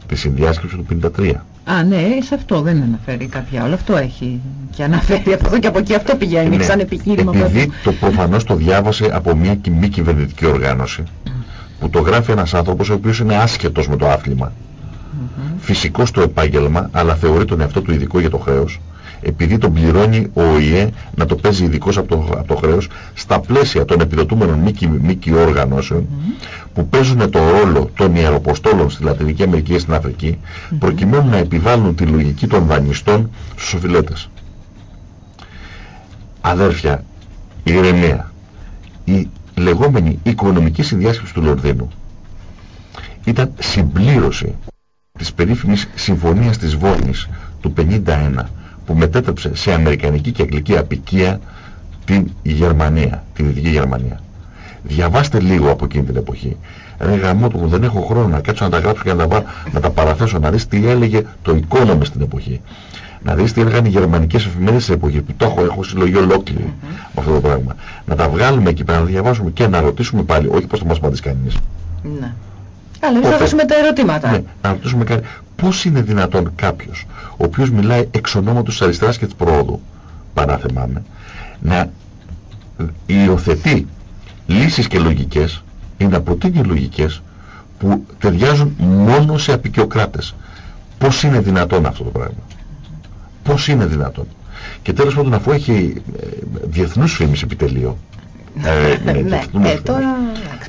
Τη συνδιάσκεψη του 53. Α, ναι, σε αυτό δεν αναφέρει κάποια άλλο. Αυτό έχει και αναφέρει από εδώ και από εκεί. Αυτό πηγαίνει ναι. σαν επιχείρημα. Επειδή το προφανώς το διάβασε από μια μη κυβερνητική οργάνωση που το γράφει ένας άνθρωπος ο οποίος είναι άσχετος με το άθλημα. Mm Φυσικός στο επάγγελμα, αλλά θεωρεί τον εαυτό του ειδικό για το χρέος επειδή τον πληρώνει ο ΟΗΕ να το παίζει ειδικό από το, από το χρέος στα πλαίσια των επιδοτούμενων μήκη, οργανώσεων που παίζουν το ρόλο των ιεροποστόλων στη Λατινική Αμερική και στην Αφρική προκειμένου να επιβάλλουν τη λογική των δανειστών στους οφειλέτες. Αδέρφια, η ηρεμία, η λεγόμενη οικονομική συνδιάσκεψη του Λονδίνου ήταν συμπλήρωση της περίφημης συμφωνίας της Βόνης του 51 που μετέτρεψε σε αμερικανική και αγγλική απικία την Γερμανία, την Δυτική Γερμανία. Διαβάστε λίγο από εκείνη την εποχή. Ρε γαμό του δεν έχω χρόνο να κάτσω να τα γράψω και να τα, να τα παραθέσω, να δεις τι έλεγε το Economist στην εποχή. Να δεις τι έλεγαν οι γερμανικές εφημερίδες στην εποχή, που το έχω, έχω συλλογή ολόκληρη mm -hmm. με αυτό το πράγμα. Να τα βγάλουμε εκεί πέρα, να διαβάσουμε και να ρωτήσουμε πάλι, όχι πώς θα μας απαντήσει κανείς. Ναι. Αλλά να ρωτήσουμε τα ερωτήματα. Ναι, να ρωτήσουμε κάτι. Πώς είναι δυνατόν κάποιος, ο οποίος μιλάει εξ ονόματος της αριστεράς και της προόδου, παράθεμάμε, να υιοθετεί λύσεις και λογικές ή να προτείνει λογικές που ταιριάζουν μόνο σε απεικιοκράτες. Πώς είναι δυνατόν αυτό το πράγμα; Πώς είναι δυνατόν; Και τέλος πάντων αφού έχει ε, διεθνούς φήμης επιτελείο, ε, ναι, ναι, ε, τώρα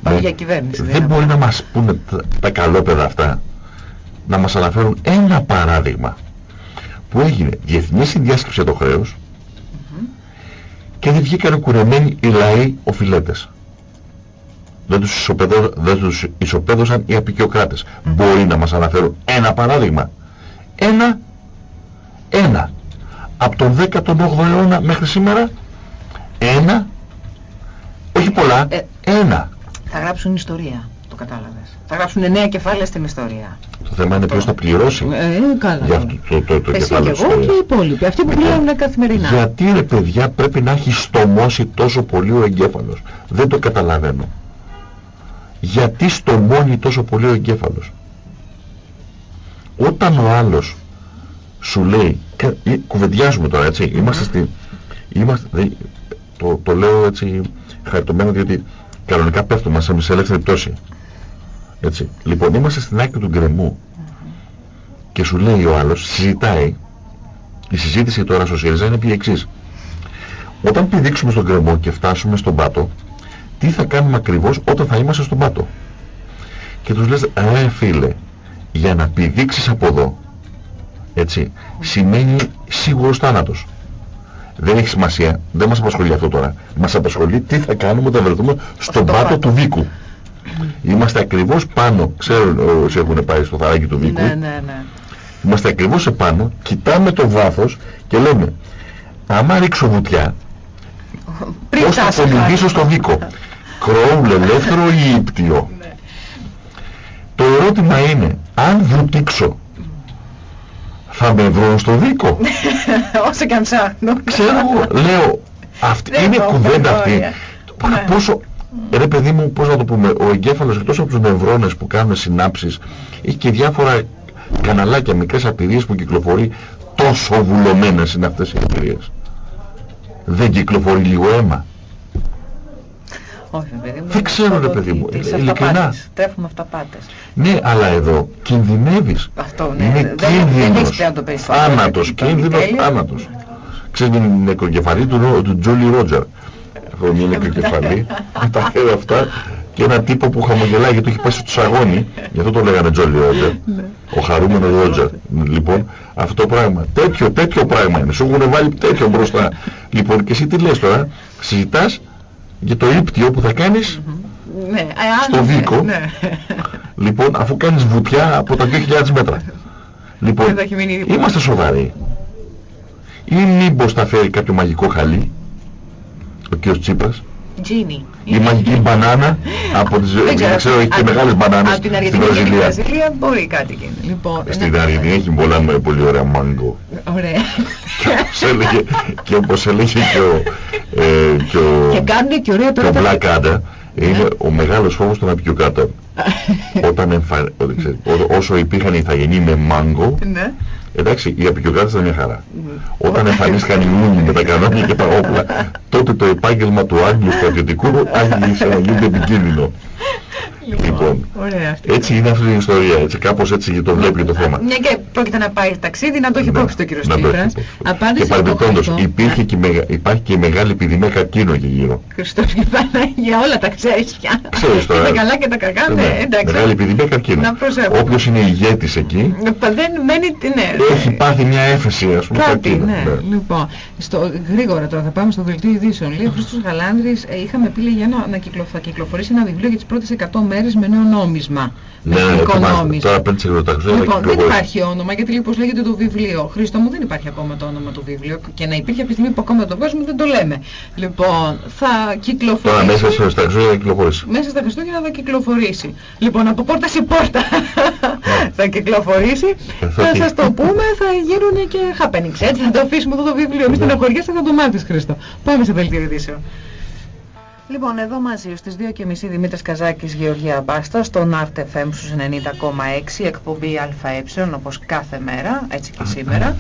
πάμε για κυβέρνηση. Δεν μπορεί να μας πούνε τα, τα καλόπεδα αυτά να μας αναφέρουν ένα παράδειγμα που έγινε διεθνής συνδιάσκεψη για το χρέος και δεν βγήκαν κουρεμένοι οι λαοί οφειλέτες. Δεν τους, ισοπαίδω, δεν τους ισοπαίδωσαν οι απεικιοκράτες. Μπορεί να μας αναφέρουν ένα παράδειγμα. Ένα, ένα. Από τον 18ο αιώνα μέχρι σήμερα, ένα, όχι πολλά, ε, ένα. Θα γράψουν ιστορία, το κατάλαβες. Θα γράψουν νέα κεφάλαια στην ιστορία. Το θέμα είναι ποιος θα πληρώσει. Ε, καλά. Για αυτό το, το, το, Εσύ και εγώ και οι υπόλοιποι. Αυτοί που πληρώνουν καθημερινά. Γιατί ρε παιδιά πρέπει να έχει στομώσει τόσο πολύ ο εγκέφαλος. Δεν το καταλαβαίνω. Γιατί στομώνει τόσο πολύ ο εγκέφαλος. Όταν ο άλλος σου λέει, ε, κουβεντιάζουμε τώρα έτσι, είμαστε στη, είμαστε, το, το λέω έτσι χαριτωμένο διότι κανονικά πέφτουμε σε ελεύθερη πτώση. Έτσι. Λοιπόν, είμαστε στην άκρη του γκρεμού και σου λέει ο άλλος, συζητάει, η συζήτηση τώρα στο ΣΥΡΙΖΑ είναι επί εξής. Όταν πηδήξουμε στον γκρεμό και φτάσουμε στον πάτο, τι θα κάνουμε ακριβώς όταν θα είμαστε στον πάτο; Και τους λες, ρε φίλε, για να πηδήξεις από εδώ, έτσι, σημαίνει σίγουρος θάνατος. Δεν έχει σημασία, δεν μας απασχολεί αυτό τώρα. Μας απασχολεί τι θα κάνουμε όταν βρεθούμε στον πάτο του δίκου. Είμαστε ακριβώς πάνω, ξέρουν όσοι έχουν πάει στο θαράκι του Βίκου. Ναι, ναι, ναι. Είμαστε ακριβώς επάνω, κοιτάμε το βάθος και λέμε, άμα ρίξω βουτιά, Πριν πώς θα φτάσει κολυμπήσω στο Βίκο; Κρόουλ, ελεύθερο ή ύπτιο; Ναι. Το ερώτημα είναι, αν βουτήξω, θα με βρουν στο Βίκο. Όσο και αν ψάχνω. Ξέρω εγώ, λέω, αυτή, Δεν είναι έχω κουβέντα αυτή. κατηγορία. Τώρα Ναι. Πόσο, ρε παιδί μου, πώς να το πούμε, ο εγκέφαλος εκτός από τους νευρώνες που κάνουν συνάψεις, έχει και διάφορα καναλάκια, μικρές αρτηρίες που κυκλοφορεί, τόσο βουλωμένες είναι αυτές οι αρτηρίες. Δεν κυκλοφορεί λίγο αίμα. Όχι, παιδί μου. Δεν ξέρω, ρε παιδί μου, Τις ειλικρινά. αυταπάτες. Τρέφουμε αυταπάτες. Ναι, αλλά εδώ κινδυνεύεις. Αυτό, ναι. Είναι Δεν- δεν έχεις κίνδυνος. πλέον το περιστατικό. Θάνατος, Το κίνδυνος, επιτέλειο. θάνατος. Ξέρεις με την νεκροκεφαλή του, Ρο- του Τζόλι Ρότζερ; Αυτό μια νεκροκεφαλή, με τα χέρια αυτά και ένα τύπο που χαμογελάει γιατί το έχει πέσει στο σαγόνι. Γι' αυτό το λέγανε Τζόλι Ρότζερ. Ναι. Ο χαρούμενος Ρότζερ. Λοιπόν, αυτό το πράγμα. Τέτοιο, τέτοιο πράγμα είναι. Σου έχουν βάλει τέτοιο μπροστά. Λοιπόν, και εσύ τι λες τώρα; Συζητάς για το ύπτιο που θα κάνεις Ναι, ε, αν- Στο Βίκο. Ναι. Λοιπόν, αφού κάνεις βουτιά από τα 2.000 μέτρα. Λοιπόν, Δεν θα έχει μείνει τίποτα. είμαστε σοβαροί. Ή μήπως θα φέρει κάποιο μαγικό χαλί, ο κ. Τσίπρας, Τζίνι. η μαγική μπανάνα από τις, δεν ξέρω, έχει και Από- μεγάλες μπανάνες Από την στην Αργεντινή και την Βραζιλία. Βραζιλία μπορεί κάτι γίνει. Λοιπόν, Στην ναι. Αργεντινή έχει πολλά με πολύ ωραία μάγκο. Ωραία. Και όπως έλεγε, και όπως έλεγε και ο, ε, και ο, Και κάνουν και ωραία και τώρα. ο τα- Black Adder, είναι ο μεγάλος φόβος των απεικιοκάτων. Όταν εμφα... ό- ξέρεις, ό- όσο υπήρχαν οι ηθαγενείς με μάγκο, Ναι. Εντάξει, οι απεικιοκάτες ήταν μια χαρά. Όταν εμφανίστηκαν οι μούμοι με τα κανόνια και τα όπλα, τότε το επάγγελμα του Άγγλου στρατιωτικού άρχισε να γίνεται επικίνδυνο. Λοιπόν, Ωραία αυτή. έτσι είναι αυτή η ιστορία, έτσι, κάπως έτσι το βλέπει το θέμα. Μια και πρόκειται να πάει ταξίδι, να το έχει Ναι, υπόψη το κύριο να το έχει Στήφρας. υπόψη. Απάντησε Και παρεμπιπτόντως, εγώ, υπήρχε και, η μεγα- υπάρχει και η μεγάλη επιδημία καρκίνου εκεί γύρω. Χριστός και Παναγία, όλα τα ξέρεις πια. Ξέρεις τώρα. Και τα καλά και τα κακά, ναι, Ναι, εντάξει. Μεγάλη επιδημία καρκίνου. Να προσέχουμε. Όποιος είναι ηγέτης εκεί, Ε, Δεν μένει, ναι. έχει πάθει μια έφεση, ας πούμε, Κάτι, καρκίνου. ναι. Λοιπόν, στο, γρήγορα τώρα θα πάμε στο δελτίο ειδήσεων. Λέει ο Χρήστος Γαλάνδρης, ε, είχαμε πει λέει, για να, να κυκλο, θα κυκλοφορήσει ένα βιβλίο για τις πρώτες 100 μέρες με νέο νόμισμα. Ναι, με ναι, εθνικό ετοιμάζεται. νόμισμα. Τώρα πέντε ευρώ τα Χριστούγεννα Λοιπόν, δεν κυκλοφορεί. υπάρχει όνομα, γιατί λέει πως λέγεται το βιβλίο. Χρήστο μου δεν υπάρχει ακόμα το όνομα του βιβλίου και να υπήρχε από τη στιγμή που ακόμα το βγάζουμε δεν το λέμε. Λοιπόν, θα κυκλοφορήσει. Τώρα μέσα στο- στα Χριστούγεννα κυκλοφορήσει. Μέσα στα Χριστούγεννα θα κυκλοφορήσει. Λοιπόν, από πόρτα σε πόρτα θα κυκλοφορήσει. Καθώ θα και- σας το πούμε, θα γίνουν και happenings. Έτσι θα το αφήσουμε αυτό το βιβλίο. Μη Ναι. στεναχωριέσαι, θα το μάθεις Χρήστο. Πάμε σε δελτίο ειδήσεων. Λοιπόν, εδώ μαζί στις 2.30 Δημήτρης Καζάκης, Γεωργία Μπάστα, στον Art FM στους 90,6, εκπομπή ΑΕ, όπως κάθε μέρα, έτσι και σήμερα.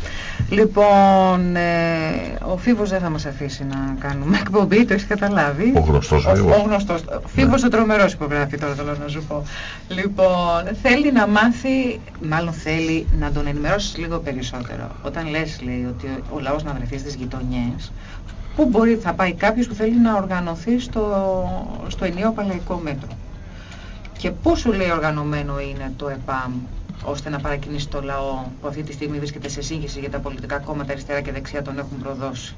Λοιπόν, ε, ο Φίβος δεν θα μας αφήσει να κάνουμε εκπομπή, το έχεις καταλάβει. Ο γνωστός Ο, Φίβος. ο γνωστός. Φίβος ο τρομερός υπογράφει τώρα, θέλω να σου πω. Λοιπόν, θέλει να μάθει, μάλλον θέλει να τον ενημερώσεις λίγο περισσότερο. Όταν λες, λέει, ότι ο, ο λαός να βρεθεί στις γειτονιές, πού μπορεί, θα πάει κάποιος που θέλει να οργανωθεί στο, στο ενιαίο παλαϊκό μέτρο. Και πόσο λέει οργανωμένο είναι το ΕΠΑΜ ώστε να παρακινήσει το λαό που αυτή τη στιγμή βρίσκεται σε σύγχυση για τα πολιτικά κόμματα αριστερά και δεξιά τον έχουν προδώσει.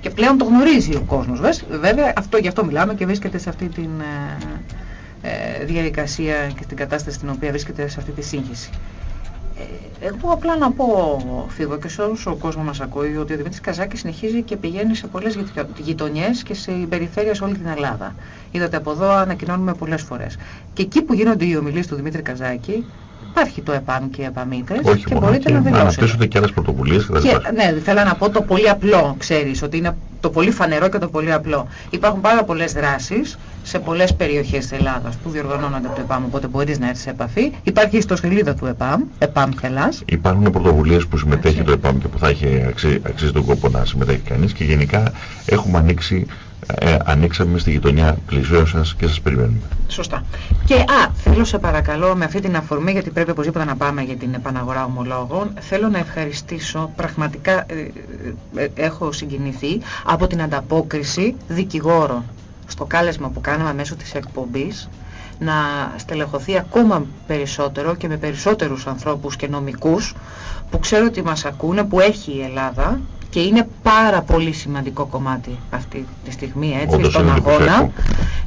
Και πλέον το γνωρίζει ο κόσμος. Βες, Βέβαια, αυτό, γι' αυτό μιλάμε και βρίσκεται σε αυτή τη ε, ε, διαδικασία και στην κατάσταση στην οποία βρίσκεται σε αυτή τη σύγχυση. Ε, εγώ απλά να πω, Φίβο, και σε όλους ο κόσμος μας ακούει, ότι ο Δημήτρης Καζάκης συνεχίζει και πηγαίνει σε πολλές γειτο- γειτονιές και σε περιφέρεια σε όλη την Ελλάδα. Είδατε από εδώ ανακοινώνουμε πολλές φορές. Και εκεί που γίνονται οι ομιλίες του Δημήτρη Καζάκη, υπάρχει το ΕΠΑΜ και οι ΕΠΑΜΙΤΕΣ Όχι και μόνο μπορείτε και να να δηλώσετε. αναπτύσσονται και άλλες πρωτοβουλίες κτλ. Και, ναι, θέλω να πω το πολύ απλό, ξέρεις, ότι είναι το πολύ φανερό και το πολύ απλό. Υπάρχουν πάρα πολλές δράσεις σε πολλές περιοχές της Ελλάδας που διοργανώνονται από το ΕΠΑΜ, οπότε μπορείς να έρθεις σε επαφή. Υπάρχει η ιστοσελίδα του ΕΠΑΜ, ΕΠΑΜ Χελάς. Υπάρχουν πρωτοβουλίες που συμμετέχει Έτσι. το ΕΠΑΜ και που θα έχει αξί, αξίζει τον κόπο να συμμετέχει κανείς και γενικά έχουμε ανοίξει, ε, ανοίξαμε στη γειτονιά πλησίων σας και σας περιμένουμε. Σωστά. Και α, θέλω σε παρακαλώ με αυτή την αφορμή, γιατί πρέπει οπωσδήποτε να πάμε για την επαναγορά ομολόγων, θέλω να ευχαριστήσω, πραγματικά ε, ε, ε, έχω συγκινηθεί από την ανταπόκριση δικηγόρων στο κάλεσμα που κάναμε μέσω της εκπομπής να στελεχωθεί ακόμα περισσότερο και με περισσότερους ανθρώπους και νομικούς που ξέρω ότι μας ακούνε, που έχει η Ελλάδα και είναι πάρα πολύ σημαντικό κομμάτι αυτή τη στιγμή, έτσι, Όντως στον είναι αγώνα. εντυπωσιακό.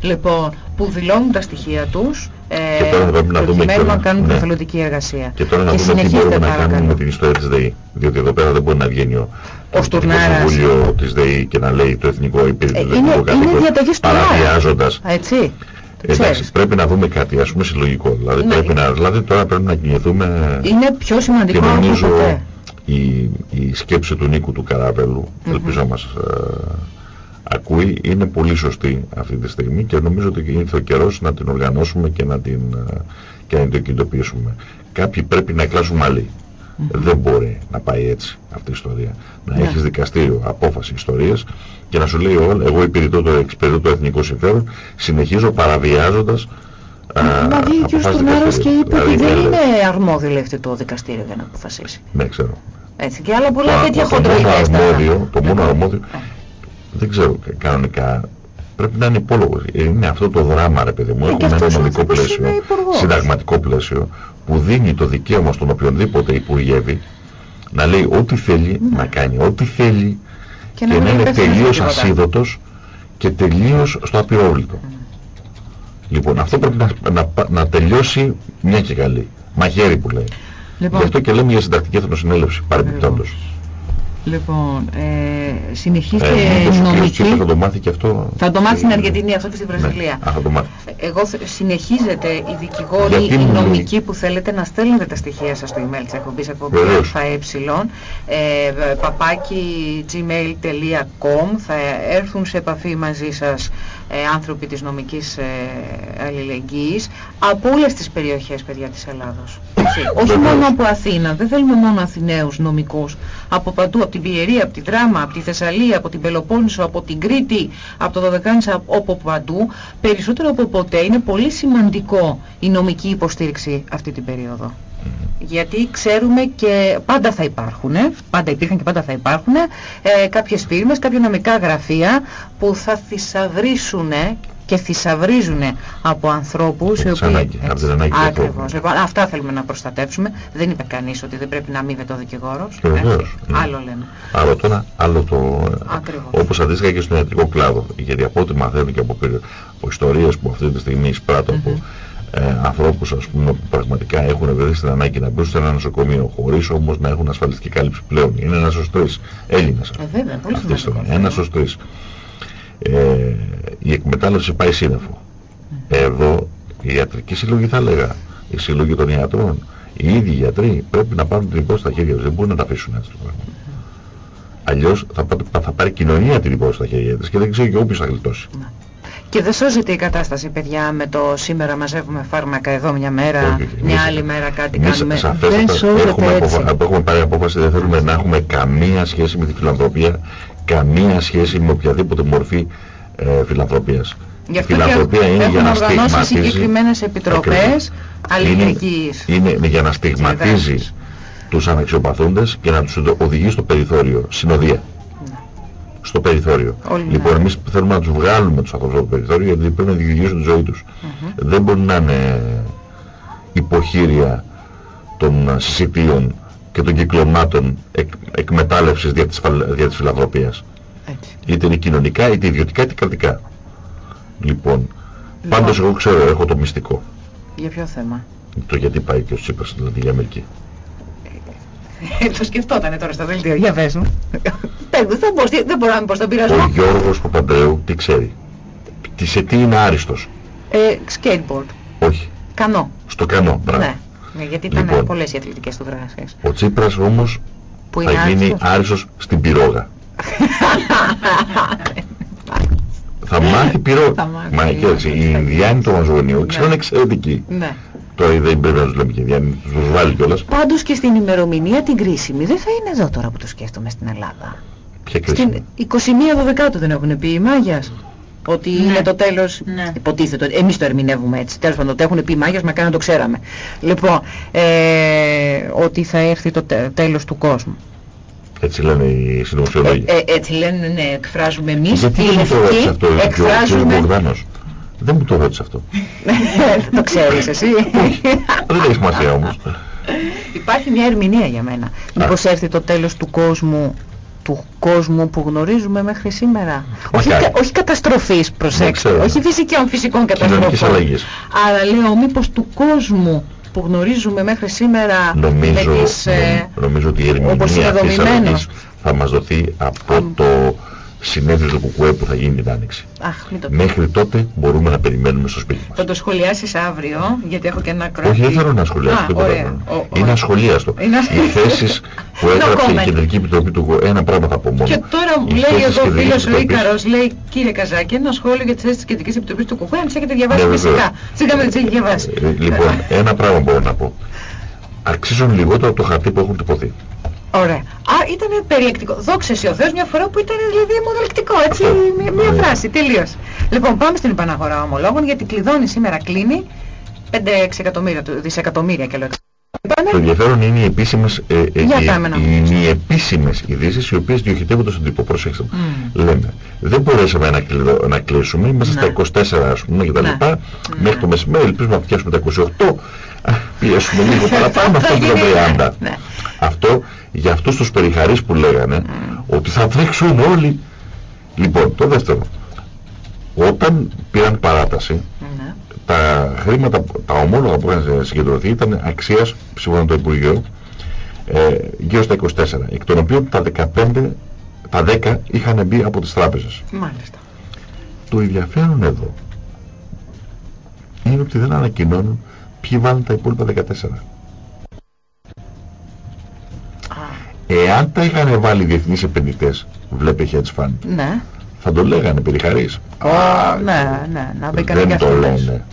Λοιπόν, που δηλώνουν τα στοιχεία τους, ε, Και τώρα θα πρέπει να δούμε προκειμένου και- να κάνουν ναι. εθελοντική εργασία. Και τώρα να δούμε τι συνεχίστε μπορούμε να παρακαλώ. κάνουμε με την ιστορία της ΔΕΗ. Διότι εδώ πέρα δεν μπορεί να βγαίνει ο το Στουρνάρας. Συμβούλιο της ΔΕΗ και να λέει το εθνικό υπήρχε Ε, το είναι- εθνικό είναι καθήκον, διαταγής Στουρνάρα. παραβιάζοντας Έτσι, το Εντάξει, ξέρεις. πρέπει να δούμε κάτι, ας πούμε συλλογικό. Δηλαδή, Ναι. πρέπει να, δηλαδή τώρα πρέπει να κινηθούμε Είναι πιο και σημαντικό από νομίζω ποτέ. η, η σκέψη του Νίκου του Καράβελου, Μμμ. ελπίζω να μας ε, ακούει, είναι πολύ σωστή αυτή τη στιγμή και νομίζω ότι ήρθε ο καιρός να την οργανώσουμε και να την, ε, και να την κινητοποιήσουμε. Κάποιοι πρέπει να εκλάσουν μαλλί. Δεν μπορεί να πάει έτσι αυτή η ιστορία. Να Ναι. έχεις δικαστήριο, απόφαση ιστορίας και να σου λέει όλα, εγώ υπηρετώ το, εξυπηρετώ το εθνικό συμφέρον, συνεχίζω παραβιάζοντας α, Μα βγήκε ο κ. αποφάσεις Στουρνάρας και δικαστηρίου. είπε ότι Δηλαδή, δεν έλεγε- είναι αρμόδιο λέει αυτό το δικαστήριο για να αποφασίσει. Ναι, ξέρω. Έτσι και άλλα πολλά Το- τέτοια το μόνο χοντροϊδέστατα. αρμόδιο, το μόνο Λοιπόν, αρμόδιο, ε, δεν ξέρω κα- κανονικά, πρέπει να είναι υπόλογος. Είναι αυτό το δράμα, ρε παιδί μου. Ε, και Έχουμε ένα αυτός ο νομικό άνθρωπος πλαίσιο, είναι υπουργός. συνταγματικό πλαίσιο, που δίνει το δικαίωμα στον οποιονδήποτε υπουργεύει να λέει ό,τι θέλει, να κάνει ό,τι θέλει Και και, να να, μην είναι υπεύθυνος για τελείως τίποτα. ασίδωτος και τελείως στο απειρόβλητο. Λοιπόν, αυτό πρέπει να, να, να τελειώσει μια και καλή. Μαχαίρι που λέει. Λοιπόν, Γι' αυτό και λέμε για συντακτική εθνοσυνέλευση, παρεμπιπτόντως. Λοιπόν ε, συνεχίστε Ε, μήπως ο κύριος νομική. Τσίπρας θα το μάθει και αυτό. Θα το μάθει στην Ε, Αργεντινή, αυτό και στη Βραζιλία. Ναι, α, θα το μάθει. Εγώ θε- συνεχίζετε οι δικηγόροι, Γιατί οι μου λέει; νομικοί που θέλετε να στέλνετε τα στοιχεία σας στο email της εκπομπής εκπομπή Βεβαίως. ΑΕ ε, παπάκι gmail.com θα έρθουν σε επαφή μαζί σας ε, άνθρωποι της νομικής ε, αλληλεγγύης από όλες τις περιοχές παιδιά της Ελλάδος. Έτσι. Όχι Βεβαίως. μόνο από Αθήνα, δεν θέλουμε μόνο Αθηναίους νομικούς, από παντού, από την Πιερία, από τη Δράμα, από τη Θεσσαλία, από την Πελοπόννησο, από την Κρήτη, από το Δωδεκάνησα, από παντού. Περισσότερο από ποτέ είναι πολύ σημαντικό η νομική υποστήριξη αυτή την περίοδο. Γιατί ξέρουμε και πάντα θα υπάρχουν, πάντα υπήρχαν και πάντα θα υπάρχουν ε, κάποιες φίρμες, κάποια νομικά γραφεία που θα θησαυρίσουν και θησαυρίζουν από ανθρώπους Από τις ανάγκες, από την ανάγκη του ανθρώπου. Ακριβώς. Λοιπόν, αυτά θέλουμε να προστατεύσουμε. Δεν είπε κανείς ότι δεν πρέπει να αμείβεται ο δικηγόρος. Και βεβαίως, ναι. Άλλο λέμε. Άλλο τώρα, άλλο το... Ακριβώς. Όπως αντίστοιχα και στον ιατρικό κλάδο. Γιατί από ό,τι μαθαίνω και από, περι- από ιστορίες που αυτή τη στιγμή εισπράττω από ε, ανθρώπους ας πούμε που πραγματικά έχουν βρεθεί στην ανάγκη να μπουν σε ένα νοσοκομείο χωρίς όμως να έχουν ασφαλιστική κάλυψη πλέον. Είναι ένας στους τρεις Έλληνας. Ε, βέβαια, πολύ αυτή τη σημαντικό. στιγμή. Ένας στους τρεις. Ε, η εκμετάλλευση πάει σύννεφο. Εδώ η ιατρική σύλλογη θα έλεγα, η σύλλογη των ιατρών, οι ίδιοι γιατροί πρέπει να πάρουν την υπόθεση στα χέρια τους. Δεν μπορούν να τα αφήσουν έτσι το πράγμα. Αλλιώς θα, πά- θα πάρει κοινωνία την υπόθεση στα χέρια της και δεν ξέρω και όποιος θα γλιτώσει. Και δεν σώζεται η κατάσταση, παιδιά, με το σήμερα μαζεύουμε φάρμακα εδώ μια μέρα, Όχι, όχι, μια εμείς- άλλη μέρα κάτι Εμείς κάνουμε. σαφέστατα Δεν σώζεται έχουμε, έτσι. αποφα- έχουμε πάρει απόφαση, δεν θέλουμε να έχουμε καμία σχέση με τη φιλανθρωπία, καμία σχέση με οποιαδήποτε μορφή ε, φιλανθρωπίας. Γι' Η αυτό και φιλανθρωπία είναι για έχουμε να οργανώσει στιγματίζει... συγκεκριμένες επιτροπές Ακριβώς. αλληλεγγύης. Είναι, είναι για να στιγματίζει Κυβέρνησης. τους αναξιοπαθούντες και να τους οδηγεί στο περιθώριο, συνοδεία. Ναι. Στο περιθώριο. Όλοι λοιπόν, να- εμείς θέλουμε να τους βγάλουμε τους ανθρώπους από το περιθώριο γιατί πρέπει να διεκδικήσουν τη ζωή τους. Δεν μπορεί να είναι υποχείρια των ε, συσιτίων και των κυκλωμάτων εκ, εκμετάλλευσης δια της, φαλ- δια της φιλανθρωπίας. Έτσι. Είτε είναι κοινωνικά, είτε ιδιωτικά, είτε κρατικά. Λοιπόν, πάντως εγώ ξέρω, έχω το μυστικό. Για ποιο θέμα; Το γιατί πάει και ο Τσίπρας στην Λατινική Αμερική. το σκεφτότανε τώρα στο δελτίο. Για πες μου. Πες μου, δεν μπορώ, δεν μπορώ να μην πω στον Ο πειρασμό. Γιώργος Παπαντρέου τι ξέρει; Τι, σε τι είναι άριστος; Ε, skateboard. Όχι. Κανό. Στο κανό. Μπράβο. Ναι. Ναι, γιατί ήταν Λοιπόν. πολλές οι αθλητικές του δράσεις. Ο Τσίπρας όμως Που είναι θα γίνει άριστος. άριστος στην πυρόγα. θα μάθει πυρόγα. Θα μάθει. Μα και έτσι, οι Ινδιάνοι του Αμαζονίου Ναι. ξέρουν εξαιρετικοί. ναι. Τώρα δεν πρέπει να τους λέμε και Ινδιάνοι, τους βάλει κιόλας. Πάντως και στην ημερομηνία την κρίσιμη δεν θα είναι εδώ τώρα που το σκέφτομαι στην Ελλάδα. Ποια Στην κρίση. 21 Δωδεκάτου δεν έχουν πει οι Μάγιας. Ότι είναι το τέλος, Ναι. υποτίθεται, ότι εμείς το ερμηνεύουμε έτσι, τέλος πάντων το έχουν πει οι Μάγιας, μακάρι να το ξέραμε. Λοιπόν, ε, ότι θα έρθει το τε- τέλος του κόσμου. Έτσι λένε οι συνωμοσιολόγοι. Ε, ε, έτσι λένε, ναι, εκφράζουμε εμείς, Γιατί οι δεν μου το ρώτησε λευκοί, αυτό ο κ. εκφράζουμε... Μπογδάνος. Δεν μου το ρώτησε αυτό. το ξέρεις εσύ. δεν έχει σημασία όμως. Υπάρχει μια ερμηνεία για μένα. Μήπως έρθει το τέλος του κόσμου του κόσμου που γνωρίζουμε μέχρι σήμερα. Όχι, κα, όχι καταστροφής, προσέξτε, όχι φυσικών, φυσικών καταστροφών. Αλλά λέω μήπως του κόσμου που γνωρίζουμε μέχρι σήμερα νομίζω, με τις, ε, νομίζω ότι η ερμηνεία της θα μας δοθεί από το συνέδριο του Κουκουέ που θα γίνει την Άνοιξη. Αχ, το Μέχρι τότε μπορούμε να περιμένουμε στο σπίτι μας. Θα το σχολιάσεις αύριο, γιατί έχω και ένα κρόκι. Όχι, δεν θέλω να σχολιάσω τίποτα. Είναι ασχολίαστο. Είναι... Οι θέσεις που έγραψε η Κεντρική Επιτροπή του Κουκουέ, ένα πράγμα θα πω μόνο. Και τώρα μου λέει εδώ ο φίλος ο Ίκαρος, λέει κύριε Καζάκη, ένα σχόλιο για τις θέσεις της Κεντρικής Επιτροπής του Κουκουέ, αν τις έχετε διαβάσει ναι, φυσικά. Σίγουρα δεν τις έχει διαβάσει. Ε, λοιπόν, ένα πράγμα μπορώ να πω. Αξίζουν λιγότερο από το χαρτί που έχουν τυπωθεί. Ωραία. Α, ήταν περιεκτικό. Δόξα ο Θεός μια φορά που ήταν δηλαδή μονολεκτικό, έτσι, μια, μια ναι. φράση, τελείως. Λοιπόν, πάμε στην επαναγορά ομολόγων, γιατί κλειδώνει σήμερα, κλείνει 5 εκατομμύρια, δισεκατομμύρια και λέω το ενδιαφέρον είναι οι επίσημες, ε, ε, οι, οι επίσημες ειδήσεις οι οποίες διοχετεύονται στον τύπο. Προσέξτε. Mm. Λέμε, δεν μπορέσαμε να, κλειδω, να κλείσουμε, είμαστε ναι. στα 24 ας πούμε και τα ναι. λοιπά, ναι. μέχρι το μεσημέρι, ελπίζουμε να πιάσουμε τα 28, πιέσουμε λίγο παραπάνω, αυτό το 30. Ναι. Αυτό για αυτούς τους περιχαρείς που λέγανε mm. ότι θα τρέξουν όλοι. Λοιπόν, το δεύτερο, όταν πήραν παράταση, ναι. Τα χρήματα, τα ομόλογα που είχαν συγκεντρωθεί ήταν αξίας, σύμφωνα με το Υπουργείο, ε, γύρω στα 24, εκ των οποίων τα 15, τα 10 είχαν μπει από τις τράπεζες. Μάλιστα. Το ενδιαφέρον εδώ είναι ότι δεν ανακοινώνουν ποιοι βάλουν τα υπόλοιπα 14. Εάν τα είχαν βάλει διεθνείς επενδυτές, βλέπει hedge fund, ναι. Θα το λέγανε περιχαρείς. Oh, ναι, ναι, να μπήκανε Δεν το λένε.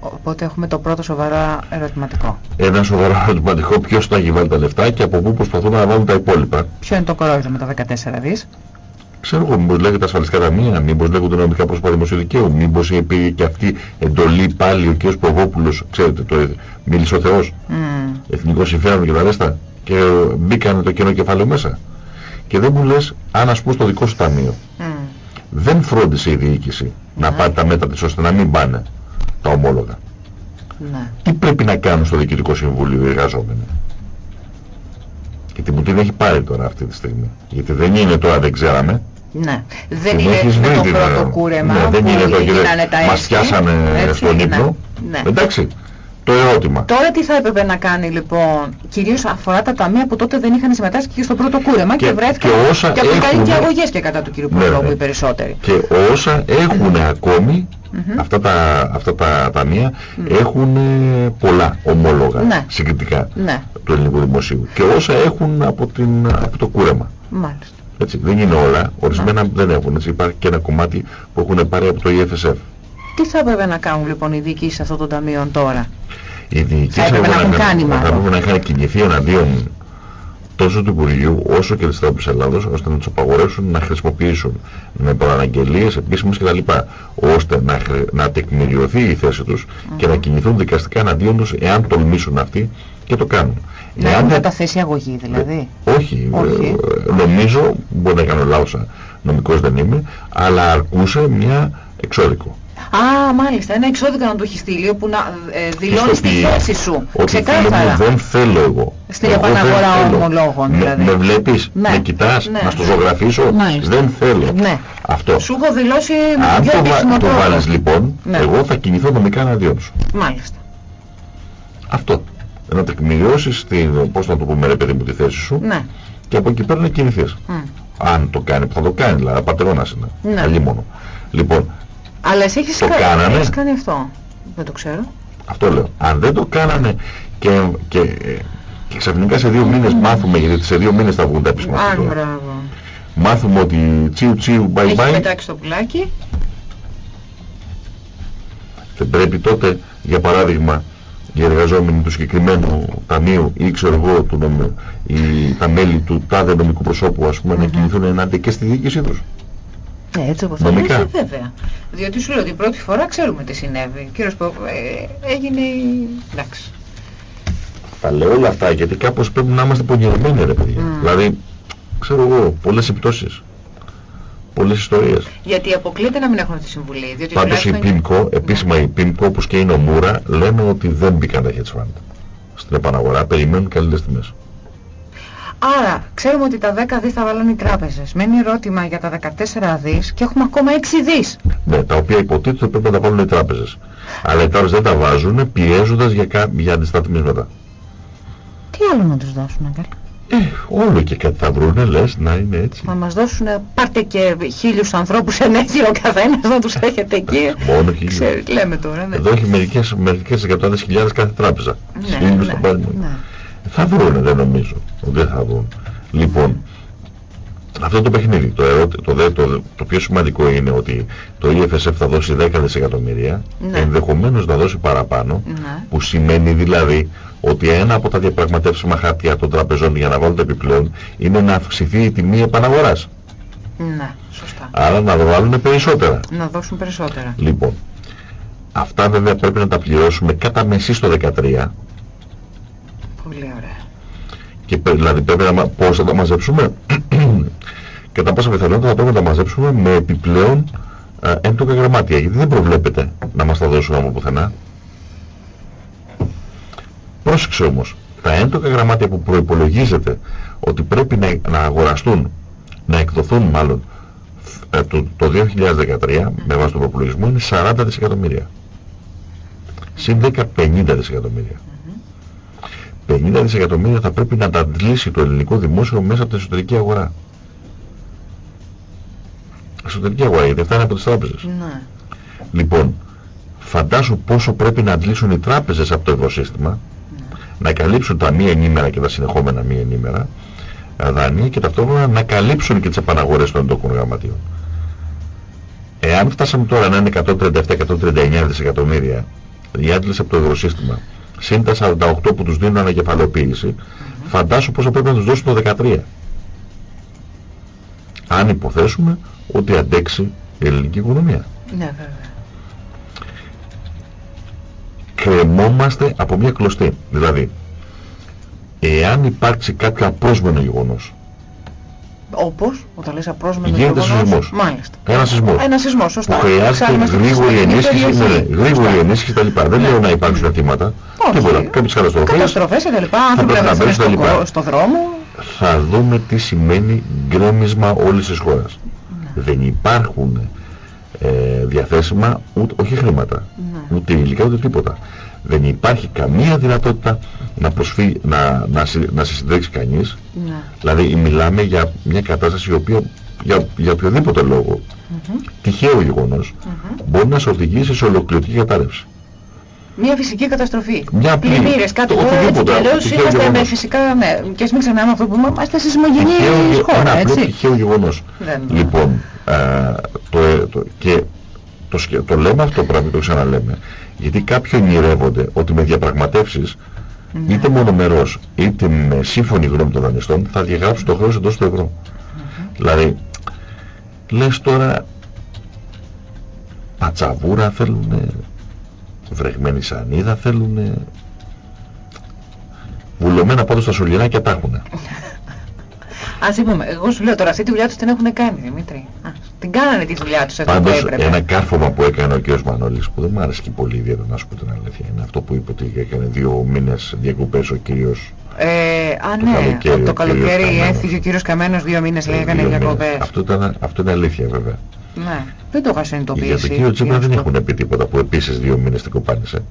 Οπότε έχουμε το πρώτο σοβαρό ερωτηματικό. Ένα σοβαρό ερωτηματικό ποιος θα έχει βάλει τα λεφτά και από πού προσπαθούν να βάλουν τα υπόλοιπα. Ποιο είναι το κορόιδο με τα 14 δις; Ξέρω εγώ, μήπως λέγεται ασφαλιστικά ταμεία, μήπως λέγονται νομικά πρόσωπα δημοσίου δικαίου, μήπως υπήρχε και αυτή εντολή πάλι ο κ. Προβόπουλος, ξέρετε, το μίλησε ο Θεός, mm. εθνικό συμφέρον και τα ρέστα, και μπήκαν το κοινό κεφάλαιο μέσα. Και δεν μου λες, αν ας πούμε στο δικό σου ταμείο, mm. δεν φρόντισε η διοίκηση να ναι. πάρει τα μέτρα της ώστε να μην πάνε τα ομόλογα. Ναι. Τι πρέπει να κάνουν στο Διοικητικό Συμβούλιο οι εργαζόμενοι; Γιατί μου την έχει πάρει τώρα αυτή τη στιγμή. Γιατί δεν είναι τώρα δεν ξέραμε. Ναι. Δεν είναι με το πρώτο κούρεμα ναι, δεν είναι το τα Μας πιάσανε στον ύπνο. Ναι. Εντάξει. Το ερώτημα. Τώρα τι θα έπρεπε να κάνει λοιπόν, κυρίως αφορά τα ταμεία που τότε δεν είχαν συμμετάσχει και στο πρώτο κούρεμα και, και βρέθηκαν και, όσα και έχουν... και αγωγές και κατά του κύριου ναι, Προλόγου ναι. οι περισσότεροι. Και όσα έχουν ακόμη αυτά τα, αυτά τα ταμεία έχουν πολλά ομόλογα ναι. συγκριτικά ναι. του ελληνικού δημοσίου και όσα έχουν από, την, από το κούρεμα. Μάλιστα. Έτσι, δεν είναι όλα, ορισμένα δεν έχουν. Έτσι, υπάρχει και ένα κομμάτι που έχουν πάρει από το EFSF. Τι θα έπρεπε να κάνουν λοιπόν οι διοικήσεις αυτών των ταμείων τώρα; Οι διοικήσεις θα έπρεπε να, έχουν κάνει μάλλον. Θα έπρεπε να είχαν κινηθεί εναντίον τόσο του Υπουργείου όσο και της Τράπεζας Ελλάδος ώστε να τους απαγορεύσουν να χρησιμοποιήσουν με προαναγγελίες επίσημες κτλ. ώστε να, να τεκμηριωθεί η θέση τους mm -hmm. και να κινηθούν δικαστικά εναντίον τους εάν τολμήσουν αυτοί και το κάνουν. Να έχουν καταθέσει αγωγή δηλαδή. όχι, όχι. Ε, νομίζω, μπορεί να κάνω λάθος, νομικός δεν είμαι, αλλά αρκούσε μια εξώδικο. Α, μάλιστα. Ένα εξώδικο να του έχεις στείλει όπου να ε, δηλώνεις τη θέση σου. Ότι Ξεκάθαρα. δεν θέλω εγώ. Στην επαναγορά ομολόγων δηλαδή. Με, με βλέπεις, ναι. με κοιτάς, ναι. να στο ζωγραφίσω. Ναι. Δεν θέλω. Ναι. Αυτό. Σου έχω δηλώσει Αν το, βα, το βάλεις λοιπόν, ναι. εγώ θα κινηθώ νομικά εναντίον σου. Μάλιστα. Αυτό. Να τεκμηριώσεις την, πώς να το πούμε ρε παιδί μου τη θέση σου. Ναι. Και από εκεί πέρα να κινηθείς. Mm. Αν το κάνει, που θα το κάνει δηλαδή, πατερώνας είναι. Ναι. Αλλή μόνο. Λοιπόν, αλλά εσύ έχεις, το κα... κάνανε, έχεις κάνει αυτό. Δεν το ξέρω. Αυτό λέω. Αν δεν το κάνανε και, και, και ξαφνικά σε δύο μήνες mm. μάθουμε, γιατί σε δύο μήνες θα βγουν τα επίσημα Α, μπράβο. Μάθουμε ότι τσιου τσιου bye bye. Έχει πετάξει το πουλάκι. Δεν πρέπει τότε, για παράδειγμα, οι εργαζόμενοι του συγκεκριμένου ταμείου ή ξέρω εγώ του νομ... ή τα μέλη του τάδε νομικού προσώπου ας πούμε mm -hmm. να κινηθούν ενάντια και στη διοίκησή τους. Ναι, έτσι όπως θα λες, βέβαια. Διότι σου λέω ότι πρώτη φορά ξέρουμε τι συνέβη. Κύριος Πο, ε, έγινε η... εντάξει. Τα λέω όλα αυτά γιατί κάπως πρέπει να είμαστε πονηρεμένοι ρε παιδιά. Mm. Δηλαδή, ξέρω εγώ, πολλές επιπτώσεις. Πολλές ιστορίες. Γιατί αποκλείεται να μην έχουν τη συμβουλή. Διότι Πάντως η PIMCO, επίσημα ναι. η PIMCO όπως και η Nomura λένε ότι δεν μπήκαν τα hedge fund στην επαναγορά, περιμένουν καλύτερες τιμές. Άρα, ξέρουμε ότι τα 10 δις θα βάλουν οι τράπεζες. Μένει ερώτημα για τα 14 δις και έχουμε ακόμα 6 δις. Ναι, τα οποία υποτίθεται πρέπει να τα βάλουν οι τράπεζες. Αλλά οι τράπεζες δεν τα βάζουν πιέζοντας για, κα... για αντισταθμίσματα. Τι άλλο να τους δώσουν, Αγγέλ. Ε, όλο και κάτι θα βρούνε, λες, να είναι έτσι. Να μας δώσουν, πάρτε και χίλιους ανθρώπους ενέχειρο καθένας να τους έχετε εκεί. Μόνο χίλιους. Ξέρεις, λέμε τώρα. Ναι. Εδώ έχει μερικές, μερικές εκατοντάδες χιλιάδες κάθε τράπεζα. Ναι, Χίλιους ναι, θα πάρουν. ναι. Θα βρούνε, δεν νομίζω. Δεν θα βρουν. Λοιπόν, αυτό το παιχνίδι, το, ερώτη- το, δε- το, το πιο σημαντικό είναι ότι το EFSF θα δώσει 10 δισεκατομμύρια, Ναι. ενδεχομένως να δώσει παραπάνω, Ναι. που σημαίνει δηλαδή ότι ένα από τα διαπραγματεύσιμα χαρτιά των τραπεζών για να βάλουν το επιπλέον είναι να αυξηθεί η τιμή επαναγοράς. Ναι, σωστά. Άρα να βάλουν περισσότερα. Να δώσουν περισσότερα. Λοιπόν, αυτά βέβαια πρέπει να τα πληρώσουμε κατά μεσή στο 13 Πολύ ωραία. και πρέ- δηλαδή πρέπει να μα- πώς θα τα μαζέψουμε; Κατά πάσα πιθανότητα θα πρέπει να τα μαζέψουμε με επιπλέον α, έντοκα γραμμάτια γιατί δεν προβλέπεται να μας τα δώσουν από πουθενά. Πρόσεξε όμως τα έντοκα γραμμάτια που προϋπολογίζεται ότι πρέπει να, να αγοραστούν να εκδοθούν μάλλον ε, το, το 2013 με βάση τον προπολογισμό είναι 40 δισεκατομμύρια. Συν 10 50 δισεκατομμύρια 50 δισεκατομμύρια θα πρέπει να τα αντλήσει το ελληνικό δημόσιο μέσα από την εσωτερική αγορά. Εσωτερική αγορά, γιατί αυτά είναι από τις τράπεζες. Ναι. Λοιπόν, φαντάσου πόσο πρέπει να αντλήσουν οι τράπεζες από το ευρωσύστημα, να καλύψουν τα μία ενήμερα και τα συνεχόμενα μία ενήμερα ε, δάνεια και ταυτόχρονα να καλύψουν και τις επαναγορές των εντόκων γραμματείων. Εάν φτάσαμε τώρα να είναι 137-139 δισεκατομμύρια η άντληση από το ευρωσύστημα συν τα 48 που τους δίνουν ανακεφαλαιοποίηση, φαντάσου πόσο πρέπει να τους δώσουν το 13. Αν υποθέσουμε ότι αντέξει η ελληνική οικονομία. Ναι, βέβαια. κρεμόμαστε από μια κλωστή. Δηλαδή, εάν υπάρξει κάποιο απρόσμενο γεγονός, Όπως, όταν λες απρόσμενος Γίνεται γεγονός, σεισμός. Μάλιστα. Ένα σεισμός. Ένα σεισμός, που σωστά. χρειάζεται Ξέρουμε στη γρήγορη συγκεκριμένη ενίσχυση, περιοχή. ναι, ναι, γρήγορη Σωστά. ενίσχυση κτλ. Δεν Ναι. λέω να υπάρξουν θύματα, Όχι. τίποτα, κάποιες καταστροφές, Καταστροφές και τα λοιπά, άνθρωποι πρέπει να να βρεθούν μπαίνουν στα στο, λοιπά. στο δρόμο. θα δούμε τι σημαίνει γκρέμισμα όλης της χώρας. Ναι. Δεν υπάρχουν ε, διαθέσιμα ούτε, όχι χρήματα, Ναι. ούτε υλικά ούτε τίποτα. Δεν υπάρχει καμία δυνατότητα να, προσφύ, να, να, συ- να σε συντρέξει κανείς. Ναι. Δηλαδή μιλάμε για μια κατάσταση η οποία για, για οποιοδήποτε λόγο Μμμ. τυχαίο γεγονός Μμμ. μπορεί να σε οδηγήσει σε ολοκληρωτική κατάρρευση. Μια φυσική καταστροφή. Μια απλή. Πλημμύρες, κάτι Το που έτσι οτιδήποτε, κι αλλιώς τυχαίο είμαστε με γεγονός. φυσικά, ναι, και ας μην ξεχνάμε αυτό που είμαστε σε Τυχαίο σεισμογενή γε- χώρα, ένα απλό έτσι. τυχαίο γεγονός. Δεν- Λοιπόν, α, το, ε, το, και το, σκε- το λέμε αυτό το πράγμα, το ξαναλέμε. Γιατί κάποιοι ονειρεύονται ότι με διαπραγματεύσεις Ναι. είτε μονομερός είτε με σύμφωνη γνώμη των δανειστών θα διαγράψουν το χρέος εντός του ευρώ. Δηλαδή, λες τώρα πατσαβούρα θέλουνε, βρεγμένη σανίδα θέλουνε, βουλωμένα πάντως τα σωληνάκια τα έχουνε. Ας είπαμε, εγώ σου λέω τώρα αυτή τη δουλειά τους την έχουν κάνει, Δημήτρη. Α, την κάνανε τη δουλειά τους εδώ που Πάντως έπρεπε. ένα κάρφωμα που έκανε ο κ. Μανώλης που δεν μου άρεσε και πολύ ιδιαίτερα να σου πω την αλήθεια είναι αυτό που είπε ότι έκανε δύο μήνες διακοπές ο κύριος Ε, α, Το ναι, καλοκαίρι, από το ο κύριος καλοκαίρι Καμένος. έφυγε ο κύριος Καμένος δύο μήνες, λέει, ε, έκανε δύο μήνες. διακοπές. Αυτό, ήταν, αυτό είναι αλήθεια βέβαια. Ναι, δεν το είχα Για συνειδητοποιήσει. τον κύριος Τσίπρα δεν αυτό. έχουν πει τίποτα που επίσης δύο μήνες την κοπάνισε.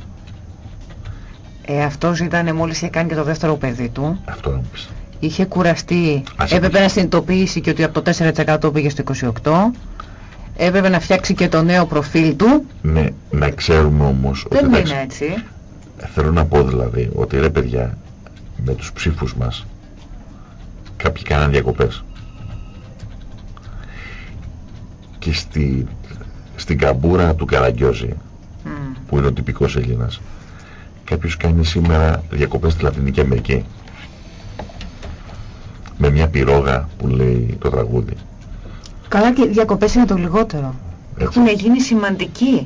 Ε, αυτός ήταν μόλις είχε κάνει και το δεύτερο παιδί του. Αυτό να μου πεις. Είχε κουραστεί, Ας έπρεπε ακούσω. να συνειδητοποιήσει και ότι από το 4% πήγε στο 28%. Έπρεπε να φτιάξει και το νέο προφίλ του. Ναι, να ξέρουμε όμως ότι Δεν εντάξει, είναι έτσι. θέλω να πω δηλαδή ότι ρε παιδιά με τους ψήφους μας κάποιοι κάναν διακοπές και στη, στην καμπούρα του Καραγκιόζη Μμ. που είναι ο τυπικός Έλληνας κάποιος κάνει σήμερα διακοπές στη Λατινική Αμερική με μια πυρόγα που λέει το τραγούδι Καλά και οι διακοπές είναι το λιγότερο. Έτσι. Έχουν γίνει σημαντικοί.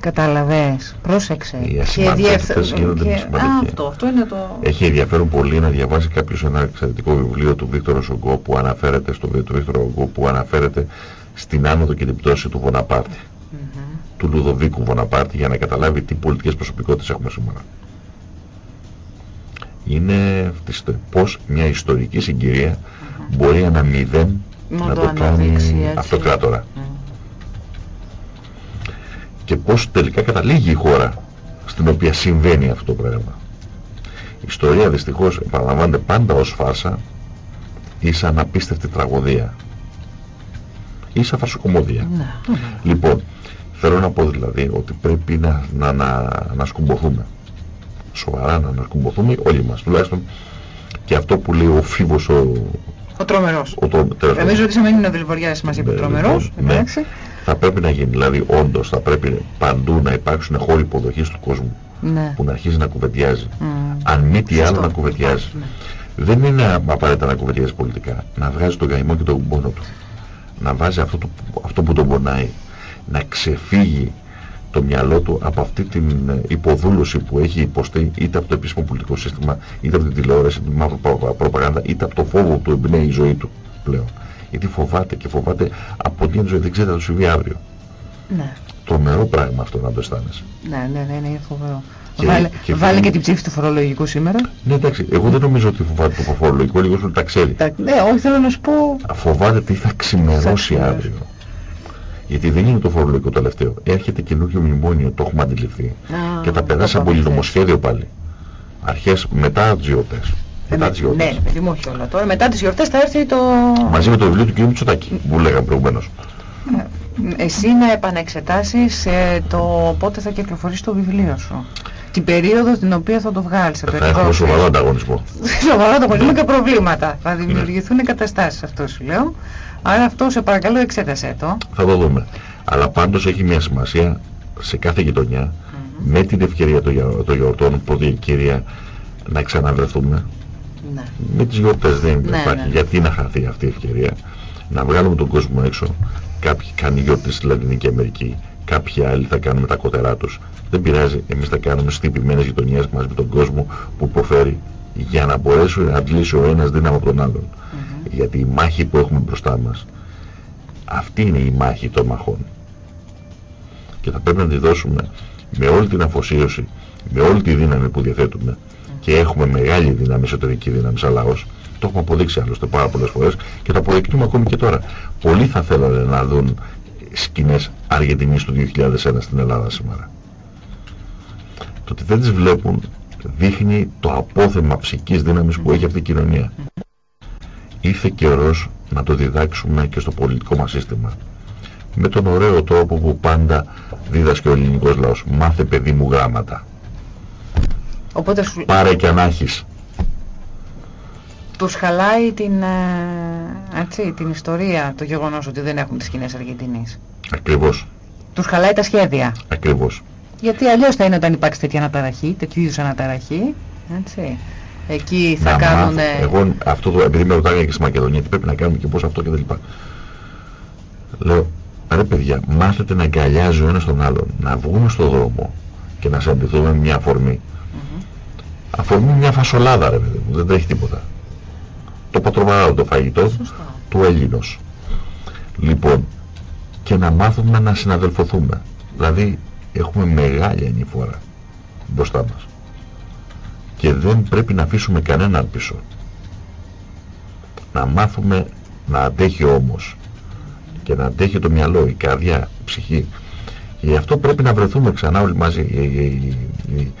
Κατάλαβες. Πρόσεξε. Οι Και ασημαντικές διευθε- αυτές γίνονται και- σημαντικοί. Α, αυτό, αυτό είναι το... Έχει ενδιαφέρον πολύ να διαβάσει κάποιος ένα εξαιρετικό βιβλίο του Βίκτορα Σογκό που αναφέρεται στο βιβλίο του Βίκτορα Σογκό που αναφέρεται στην άνοδο και την πτώση του Βοναπάρτη, Μμμ. του Λουδοβίκου Βοναπάρτη για να καταλάβει τι πολιτικές προσωπικότητες έχουμε σήμερα. Είναι πώς μια ιστορική συγκυρία μπορεί ένα μηδέν να, το, κάνει αυτοκράτορα. Και πώς τελικά καταλήγει η χώρα στην οποία συμβαίνει αυτό το πράγμα. Η ιστορία δυστυχώς επαναλαμβάνεται πάντα ως φάρσα ή σαν απίστευτη τραγωδία ή σαν φαρσοκομωδία. Ναι. Λοιπόν, θέλω να πω δηλαδή ότι πρέπει να, να, να, να σκουμποθούμε. Σοβαρά να, να σκουμποθούμε όλοι μας. Τουλάχιστον και αυτό που λέει ο Φίβος ο... Ο τρομερός. Ο τρο... Νομίζω ότι σημαίνει ο Βιλβοριάς μας είπε ναι, τρομερός. Λοιπόν, ναι. Θα πρέπει να γίνει, δηλαδή όντως θα πρέπει παντού να υπάρξουν χώροι υποδοχής του κόσμου ναι. που να αρχίζει να κουβεντιάζει. Mm. Αν μη τι άλλο να κουβεντιάζει. Ναι. Δεν είναι απαραίτητα να κουβεντιάζει πολιτικά. Να βγάζει τον καημό και τον πόνο του. Να βάζει αυτό, το, αυτό που τον πονάει. Να ξεφύγει το μυαλό του από αυτή την ε, υποδούλωση που έχει υποστεί είτε από το επίσημο πολιτικό σύστημα, είτε από την τηλεόραση, την μαύρη προπαγάνδα, είτε από το φόβο που του εμπνέει η ζωή του πλέον. Γιατί φοβάται και φοβάται από την ζωή, δεν ξέρει θα του συμβεί αύριο. Ναι. Τρομερό πράγμα αυτό να το αισθάνεσαι. Ναι, ναι, ναι, είναι φοβερό. Και, βάλε, και, βάλε και την ψήφη του φορολογικού σήμερα. Ναι, εντάξει, εγώ δεν νομίζω ότι φοβάται το φορολογικό, λίγος ότι τα ξέρει. Ναι, όχι, θέλω να σου πω. Φοβάται τι θα ξημερώσει αύριο. Γιατί δεν είναι το φορολογικό τελευταίο. Έρχεται καινούργιο μνημόνιο, το έχουμε αντιληφθεί. Α, και τα περάσει από νομοσχέδιο πάλι. Αρχές μετά τις γιορτές. Ε, μετά τις γιορτές. Ναι, παιδί μου, όχι όλα τώρα. Μετά τις γιορτές θα έρθει το... Μαζί με το βιβλίο του κ. Μητσοτάκη που λέγαμε προηγουμένως. Ε, εσύ να επανεξετάσεις ε, το πότε θα κυκλοφορήσει το βιβλίο σου. Την περίοδο την οποία θα το βγάλεις. Θα έχουμε σοβαρό ανταγωνισμό. σοβαρό ανταγωνισμό και προβλήματα. Θα δημιουργηθούν ναι. καταστάσεις αυτό σου λέω. Άρα αυτό σε παρακαλώ εξέτασέ το. Θα το δούμε. Αλλά πάντως έχει μια σημασία σε κάθε γειτονιά με την ευκαιρία των γιορτών πρώτη κυρία να ξαναβρεθούμε. Ναι. Με τις γιορτές δεν ναι, υπάρχει. Ναι. Γιατί να χαθεί αυτή η ευκαιρία; Να βγάλουμε τον κόσμο έξω. Κάποιοι κάνουν γιορτές στη Λατινική Αμερική. Κάποιοι άλλοι θα κάνουν τα κότερά τους. Δεν πειράζει. Εμείς θα κάνουμε στυπημένες γειτονιές μαζί με τον κόσμο που υποφέρει για να μπορέσουν να αντλήσει ο ένας δύναμο από τον άλλον γιατί η μάχη που έχουμε μπροστά μας αυτή είναι η μάχη των μαχών. Και θα πρέπει να τη δώσουμε με όλη την αφοσίωση με όλη τη δύναμη που διαθέτουμε. Και έχουμε μεγάλη δύναμη, εσωτερική δύναμη σαν λαός. Το έχουμε αποδείξει άλλωστε πάρα πολλές φορές και το αποδεικνύουμε ακόμη και τώρα. Πολλοί θα θέλανε να δουν σκηνές Αργεντινής του 2001 στην Ελλάδα σήμερα. Το ότι δεν τις βλέπουν δείχνει το απόθεμα ψυχικής δύναμης που έχει αυτή η κοινωνία ήρθε καιρός να το διδάξουμε και στο πολιτικό μας σύστημα. Με τον ωραίο τρόπο που πάντα δίδασκε ο ελληνικός λαός. Μάθε παιδί μου γράμματα. Οπότε σου... Πάρε και αν έχεις. Τους χαλάει την, ε, έτσι, την ιστορία, το γεγονός ότι δεν έχουν τις σκηνές Αργεντινής. Ακριβώς. Τους χαλάει τα σχέδια. Ακριβώς. Γιατί αλλιώς θα είναι όταν υπάρξει τέτοια αναταραχή, τέτοιου είδους αναταραχή. Έτσι. Εκεί θα κάνουν... Εγώ αυτό το, επειδή με ρωτάγανε και στη Μακεδονία, τι πρέπει να κάνουμε και πώς αυτό και τα λοιπά. Λέω, ρε παιδιά, μάθετε να αγκαλιάζει ο ένας τον άλλον, να βγούμε στον δρόμο και να σαντηθούμε μια αφορμή. Mm -hmm. Αφορμή μια φασολάδα, ρε παιδί μου, δεν τρέχει τίποτα. Το πατροβαράδο το φαγητό του Έλληνος. Λοιπόν, και να μάθουμε να συναδελφωθούμε. Δηλαδή, έχουμε μεγάλη ανηφόρα μπροστά μας και δεν πρέπει να αφήσουμε κανέναν πίσω. Να μάθουμε να αντέχει όμως και να αντέχει το μυαλό, η καρδιά, η ψυχή. Γι' αυτό πρέπει να βρεθούμε ξανά όλοι μαζί. Οι, οι, οι,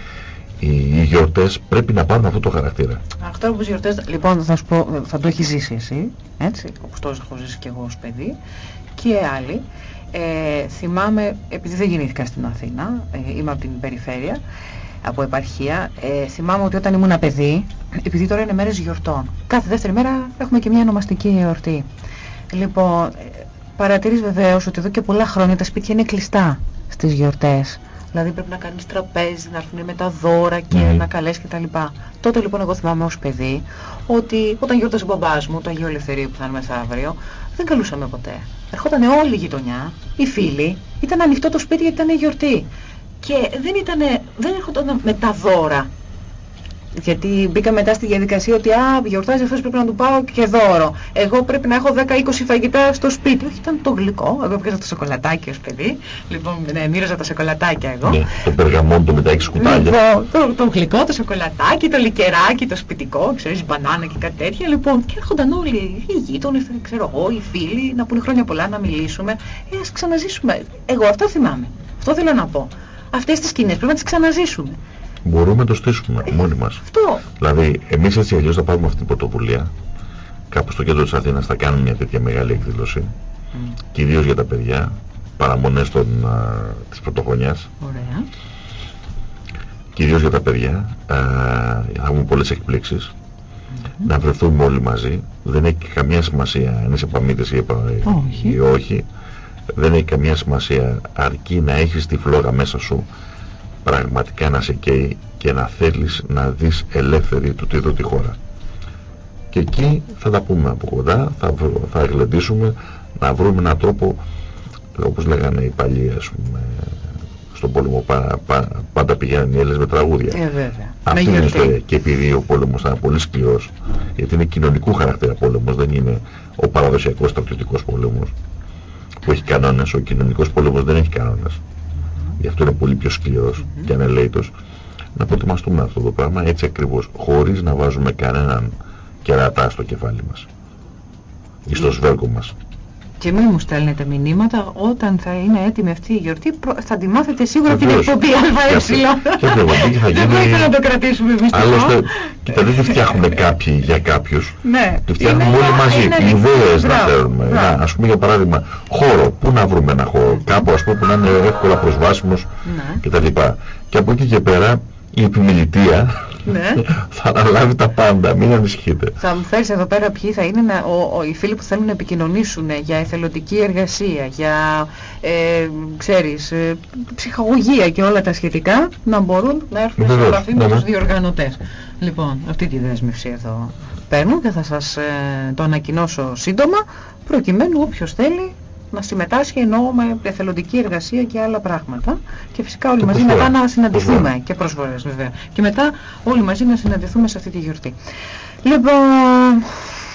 οι γιορτές πρέπει να πάρουν αυτό το χαρακτήρα. Αυτό που γιορτές, λοιπόν θα σου πω, θα το έχεις ζήσει εσύ, έτσι, όπως το έχω ζήσει και εγώ ως παιδί και άλλοι. Ε, θυμάμαι, επειδή δεν γεννήθηκα στην Αθήνα, ε, είμαι από την περιφέρεια, από επαρχία. Ε, θυμάμαι ότι όταν ήμουν παιδί, επειδή τώρα είναι μέρες γιορτών, κάθε δεύτερη μέρα έχουμε και μια ονομαστική εορτή. Λοιπόν, ε, παρατηρείς βεβαίως ότι εδώ και πολλά χρόνια τα σπίτια είναι κλειστά στις γιορτές. Δηλαδή πρέπει να κάνεις τραπέζι, να έρθουν με τα δώρα και mm. να καλέσει κτλ. Τότε λοιπόν εγώ θυμάμαι ως παιδί ότι όταν γιόρτασε ο μπαμπάς μου, το Αγίο Ελευθερίου που θα είναι μεθαύριο, δεν καλούσαμε ποτέ. Ερχόταν όλη η γειτονιά, οι φίλοι, ήταν ανοιχτό το σπίτι γιατί ήταν γιορτή και δεν, ήτανε, δεν έρχονταν με τα δώρα. γιατί μπήκα μετά στη διαδικασία ότι α, γιορτάζει αυτός πρέπει να του πάω και δώρο. Εγώ πρέπει να έχω 10-20 φαγητά στο σπίτι. Όχι, ήταν το γλυκό. Εγώ πήγα το σοκολατάκι ως παιδί. Λοιπόν, ναι, μοίραζα τα σοκολατάκια εγώ. Ναι, το περγαμόν με τα 6 σκουτάλια. Λοιπόν, το, το γλυκό, το σοκολατάκι, το λικεράκι, το σπιτικό, ξέρεις, μπανάνα και κάτι τέτοια. Λοιπόν, και έρχονταν όλοι οι γείτονες, ξέρω εγώ, οι φίλοι, να πούνε χρόνια πολλά, να μιλήσουμε. Ε, ας ξαναζήσουμε. Εγώ αυτό θυμάμαι. Αυτό θέλω να πω. Αυτές τις σκηνές πρέπει να τις ξαναζήσουμε μπορούμε να το στήσουμε μόνοι μας. Αυτό. Δηλαδή, εμείς έτσι αλλιώς θα πάρουμε αυτή την πρωτοβουλία. Κάπου στο κέντρο της Αθήνας θα κάνουμε μια τέτοια μεγάλη εκδήλωση. Mm. Κυρίως για τα παιδιά, παραμονές των, α, της πρωτοχρονιάς. Ωραία. Κυρίως για τα παιδιά. Α, θα έχουμε πολλές εκπλήξεις. Να βρεθούμε όλοι μαζί. Δεν έχει καμία σημασία αν είσαι παμίτες ή, όχι. ή όχι. Δεν έχει καμία σημασία αρκεί να έχεις τη φλόγα μέσα σου πραγματικά να σε καίει και να θέλεις να δεις ελεύθερη του τίτλου τη χώρα. Και εκεί θα τα πούμε από κοντά, θα, θα γλεντήσουμε, να βρούμε έναν τρόπο, όπως λέγανε οι παλιοί, ας πούμε, στον πόλεμο πα, πα, πάντα πηγαίνουν οι Έλληνες με τραγούδια. Ε, βέβαια. Αυτή είναι η ιστορία. Και επειδή ο πόλεμος ήταν πολύ σκληρός, γιατί είναι κοινωνικού χαρακτήρα πόλεμος, δεν είναι ο παραδοσιακός στρατιωτικός πόλεμος που έχει κανόνες, ο κοινωνικός πόλεμος δεν έχει κανόνες γι' αυτό είναι πολύ πιο σκληρός mm -hmm. και ανελαίτος, να προετοιμαστούμε αυτό το πράγμα έτσι ακριβώς, χωρίς να βάζουμε κανέναν κερατά στο κεφάλι μας ή στο σβέρκο μας. Και μην μου στέλνετε μηνύματα όταν θα είναι έτοιμη αυτή η γιορτή. Θα τη μάθετε σίγουρα την εκπομπή ΑΕ. Δεν μπορείτε να το κρατήσουμε εμείς Άλλωστε, κοίτα δεν τη φτιάχνουμε κάποιοι για κάποιους. Ναι. Τη φτιάχνουμε όλοι μαζί. Ιδέες να θέλουμε. Ας πούμε για παράδειγμα, χώρο. Πού να βρούμε ένα χώρο; Κάπου ας πούμε που να είναι εύκολα προσβάσιμος ναι. κτλ. Και από εκεί και πέρα η επιμελητία ναι. θα αναλάβει τα πάντα, μην ανησυχείτε. Θα μου φέρεις εδώ πέρα ποιοι θα είναι ο, ο, οι φίλοι που θέλουν να επικοινωνήσουν για εθελοντική εργασία, για ε, ξέρεις, ε, ψυχαγωγία και όλα τα σχετικά, να μπορούν να έρθουν σε επαφή με τους διοργανωτές. Λοιπόν, αυτή τη δέσμευση εδώ παίρνω και θα σας ε, το ανακοινώσω σύντομα, προκειμένου όποιος θέλει να συμμετάσχει εννοώ με εθελοντική εργασία και άλλα πράγματα και φυσικά όλοι μαζί μετά να συναντηθούμε και προσφορές βέβαια και μετά όλοι μαζί να συναντηθούμε σε αυτή τη γιορτή. Λοιπόν,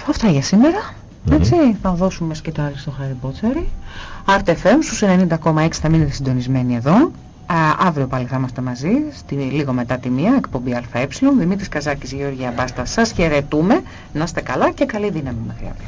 αυτά για σήμερα. Έτσι, θα δώσουμε σκητάλη στο Χάρι Μπότσαρη. RTFM στους 90,6 θα μείνετε συντονισμένοι εδώ. Α, αύριο πάλι θα είμαστε μαζί, στη, λίγο μετά τη μία, εκπομπή ΑΕ. Δημήτρης Καζάκης, Γεωργία Μπάστα, σας χαιρετούμε. Να είστε καλά και καλή δύναμη μέχρι αύριο.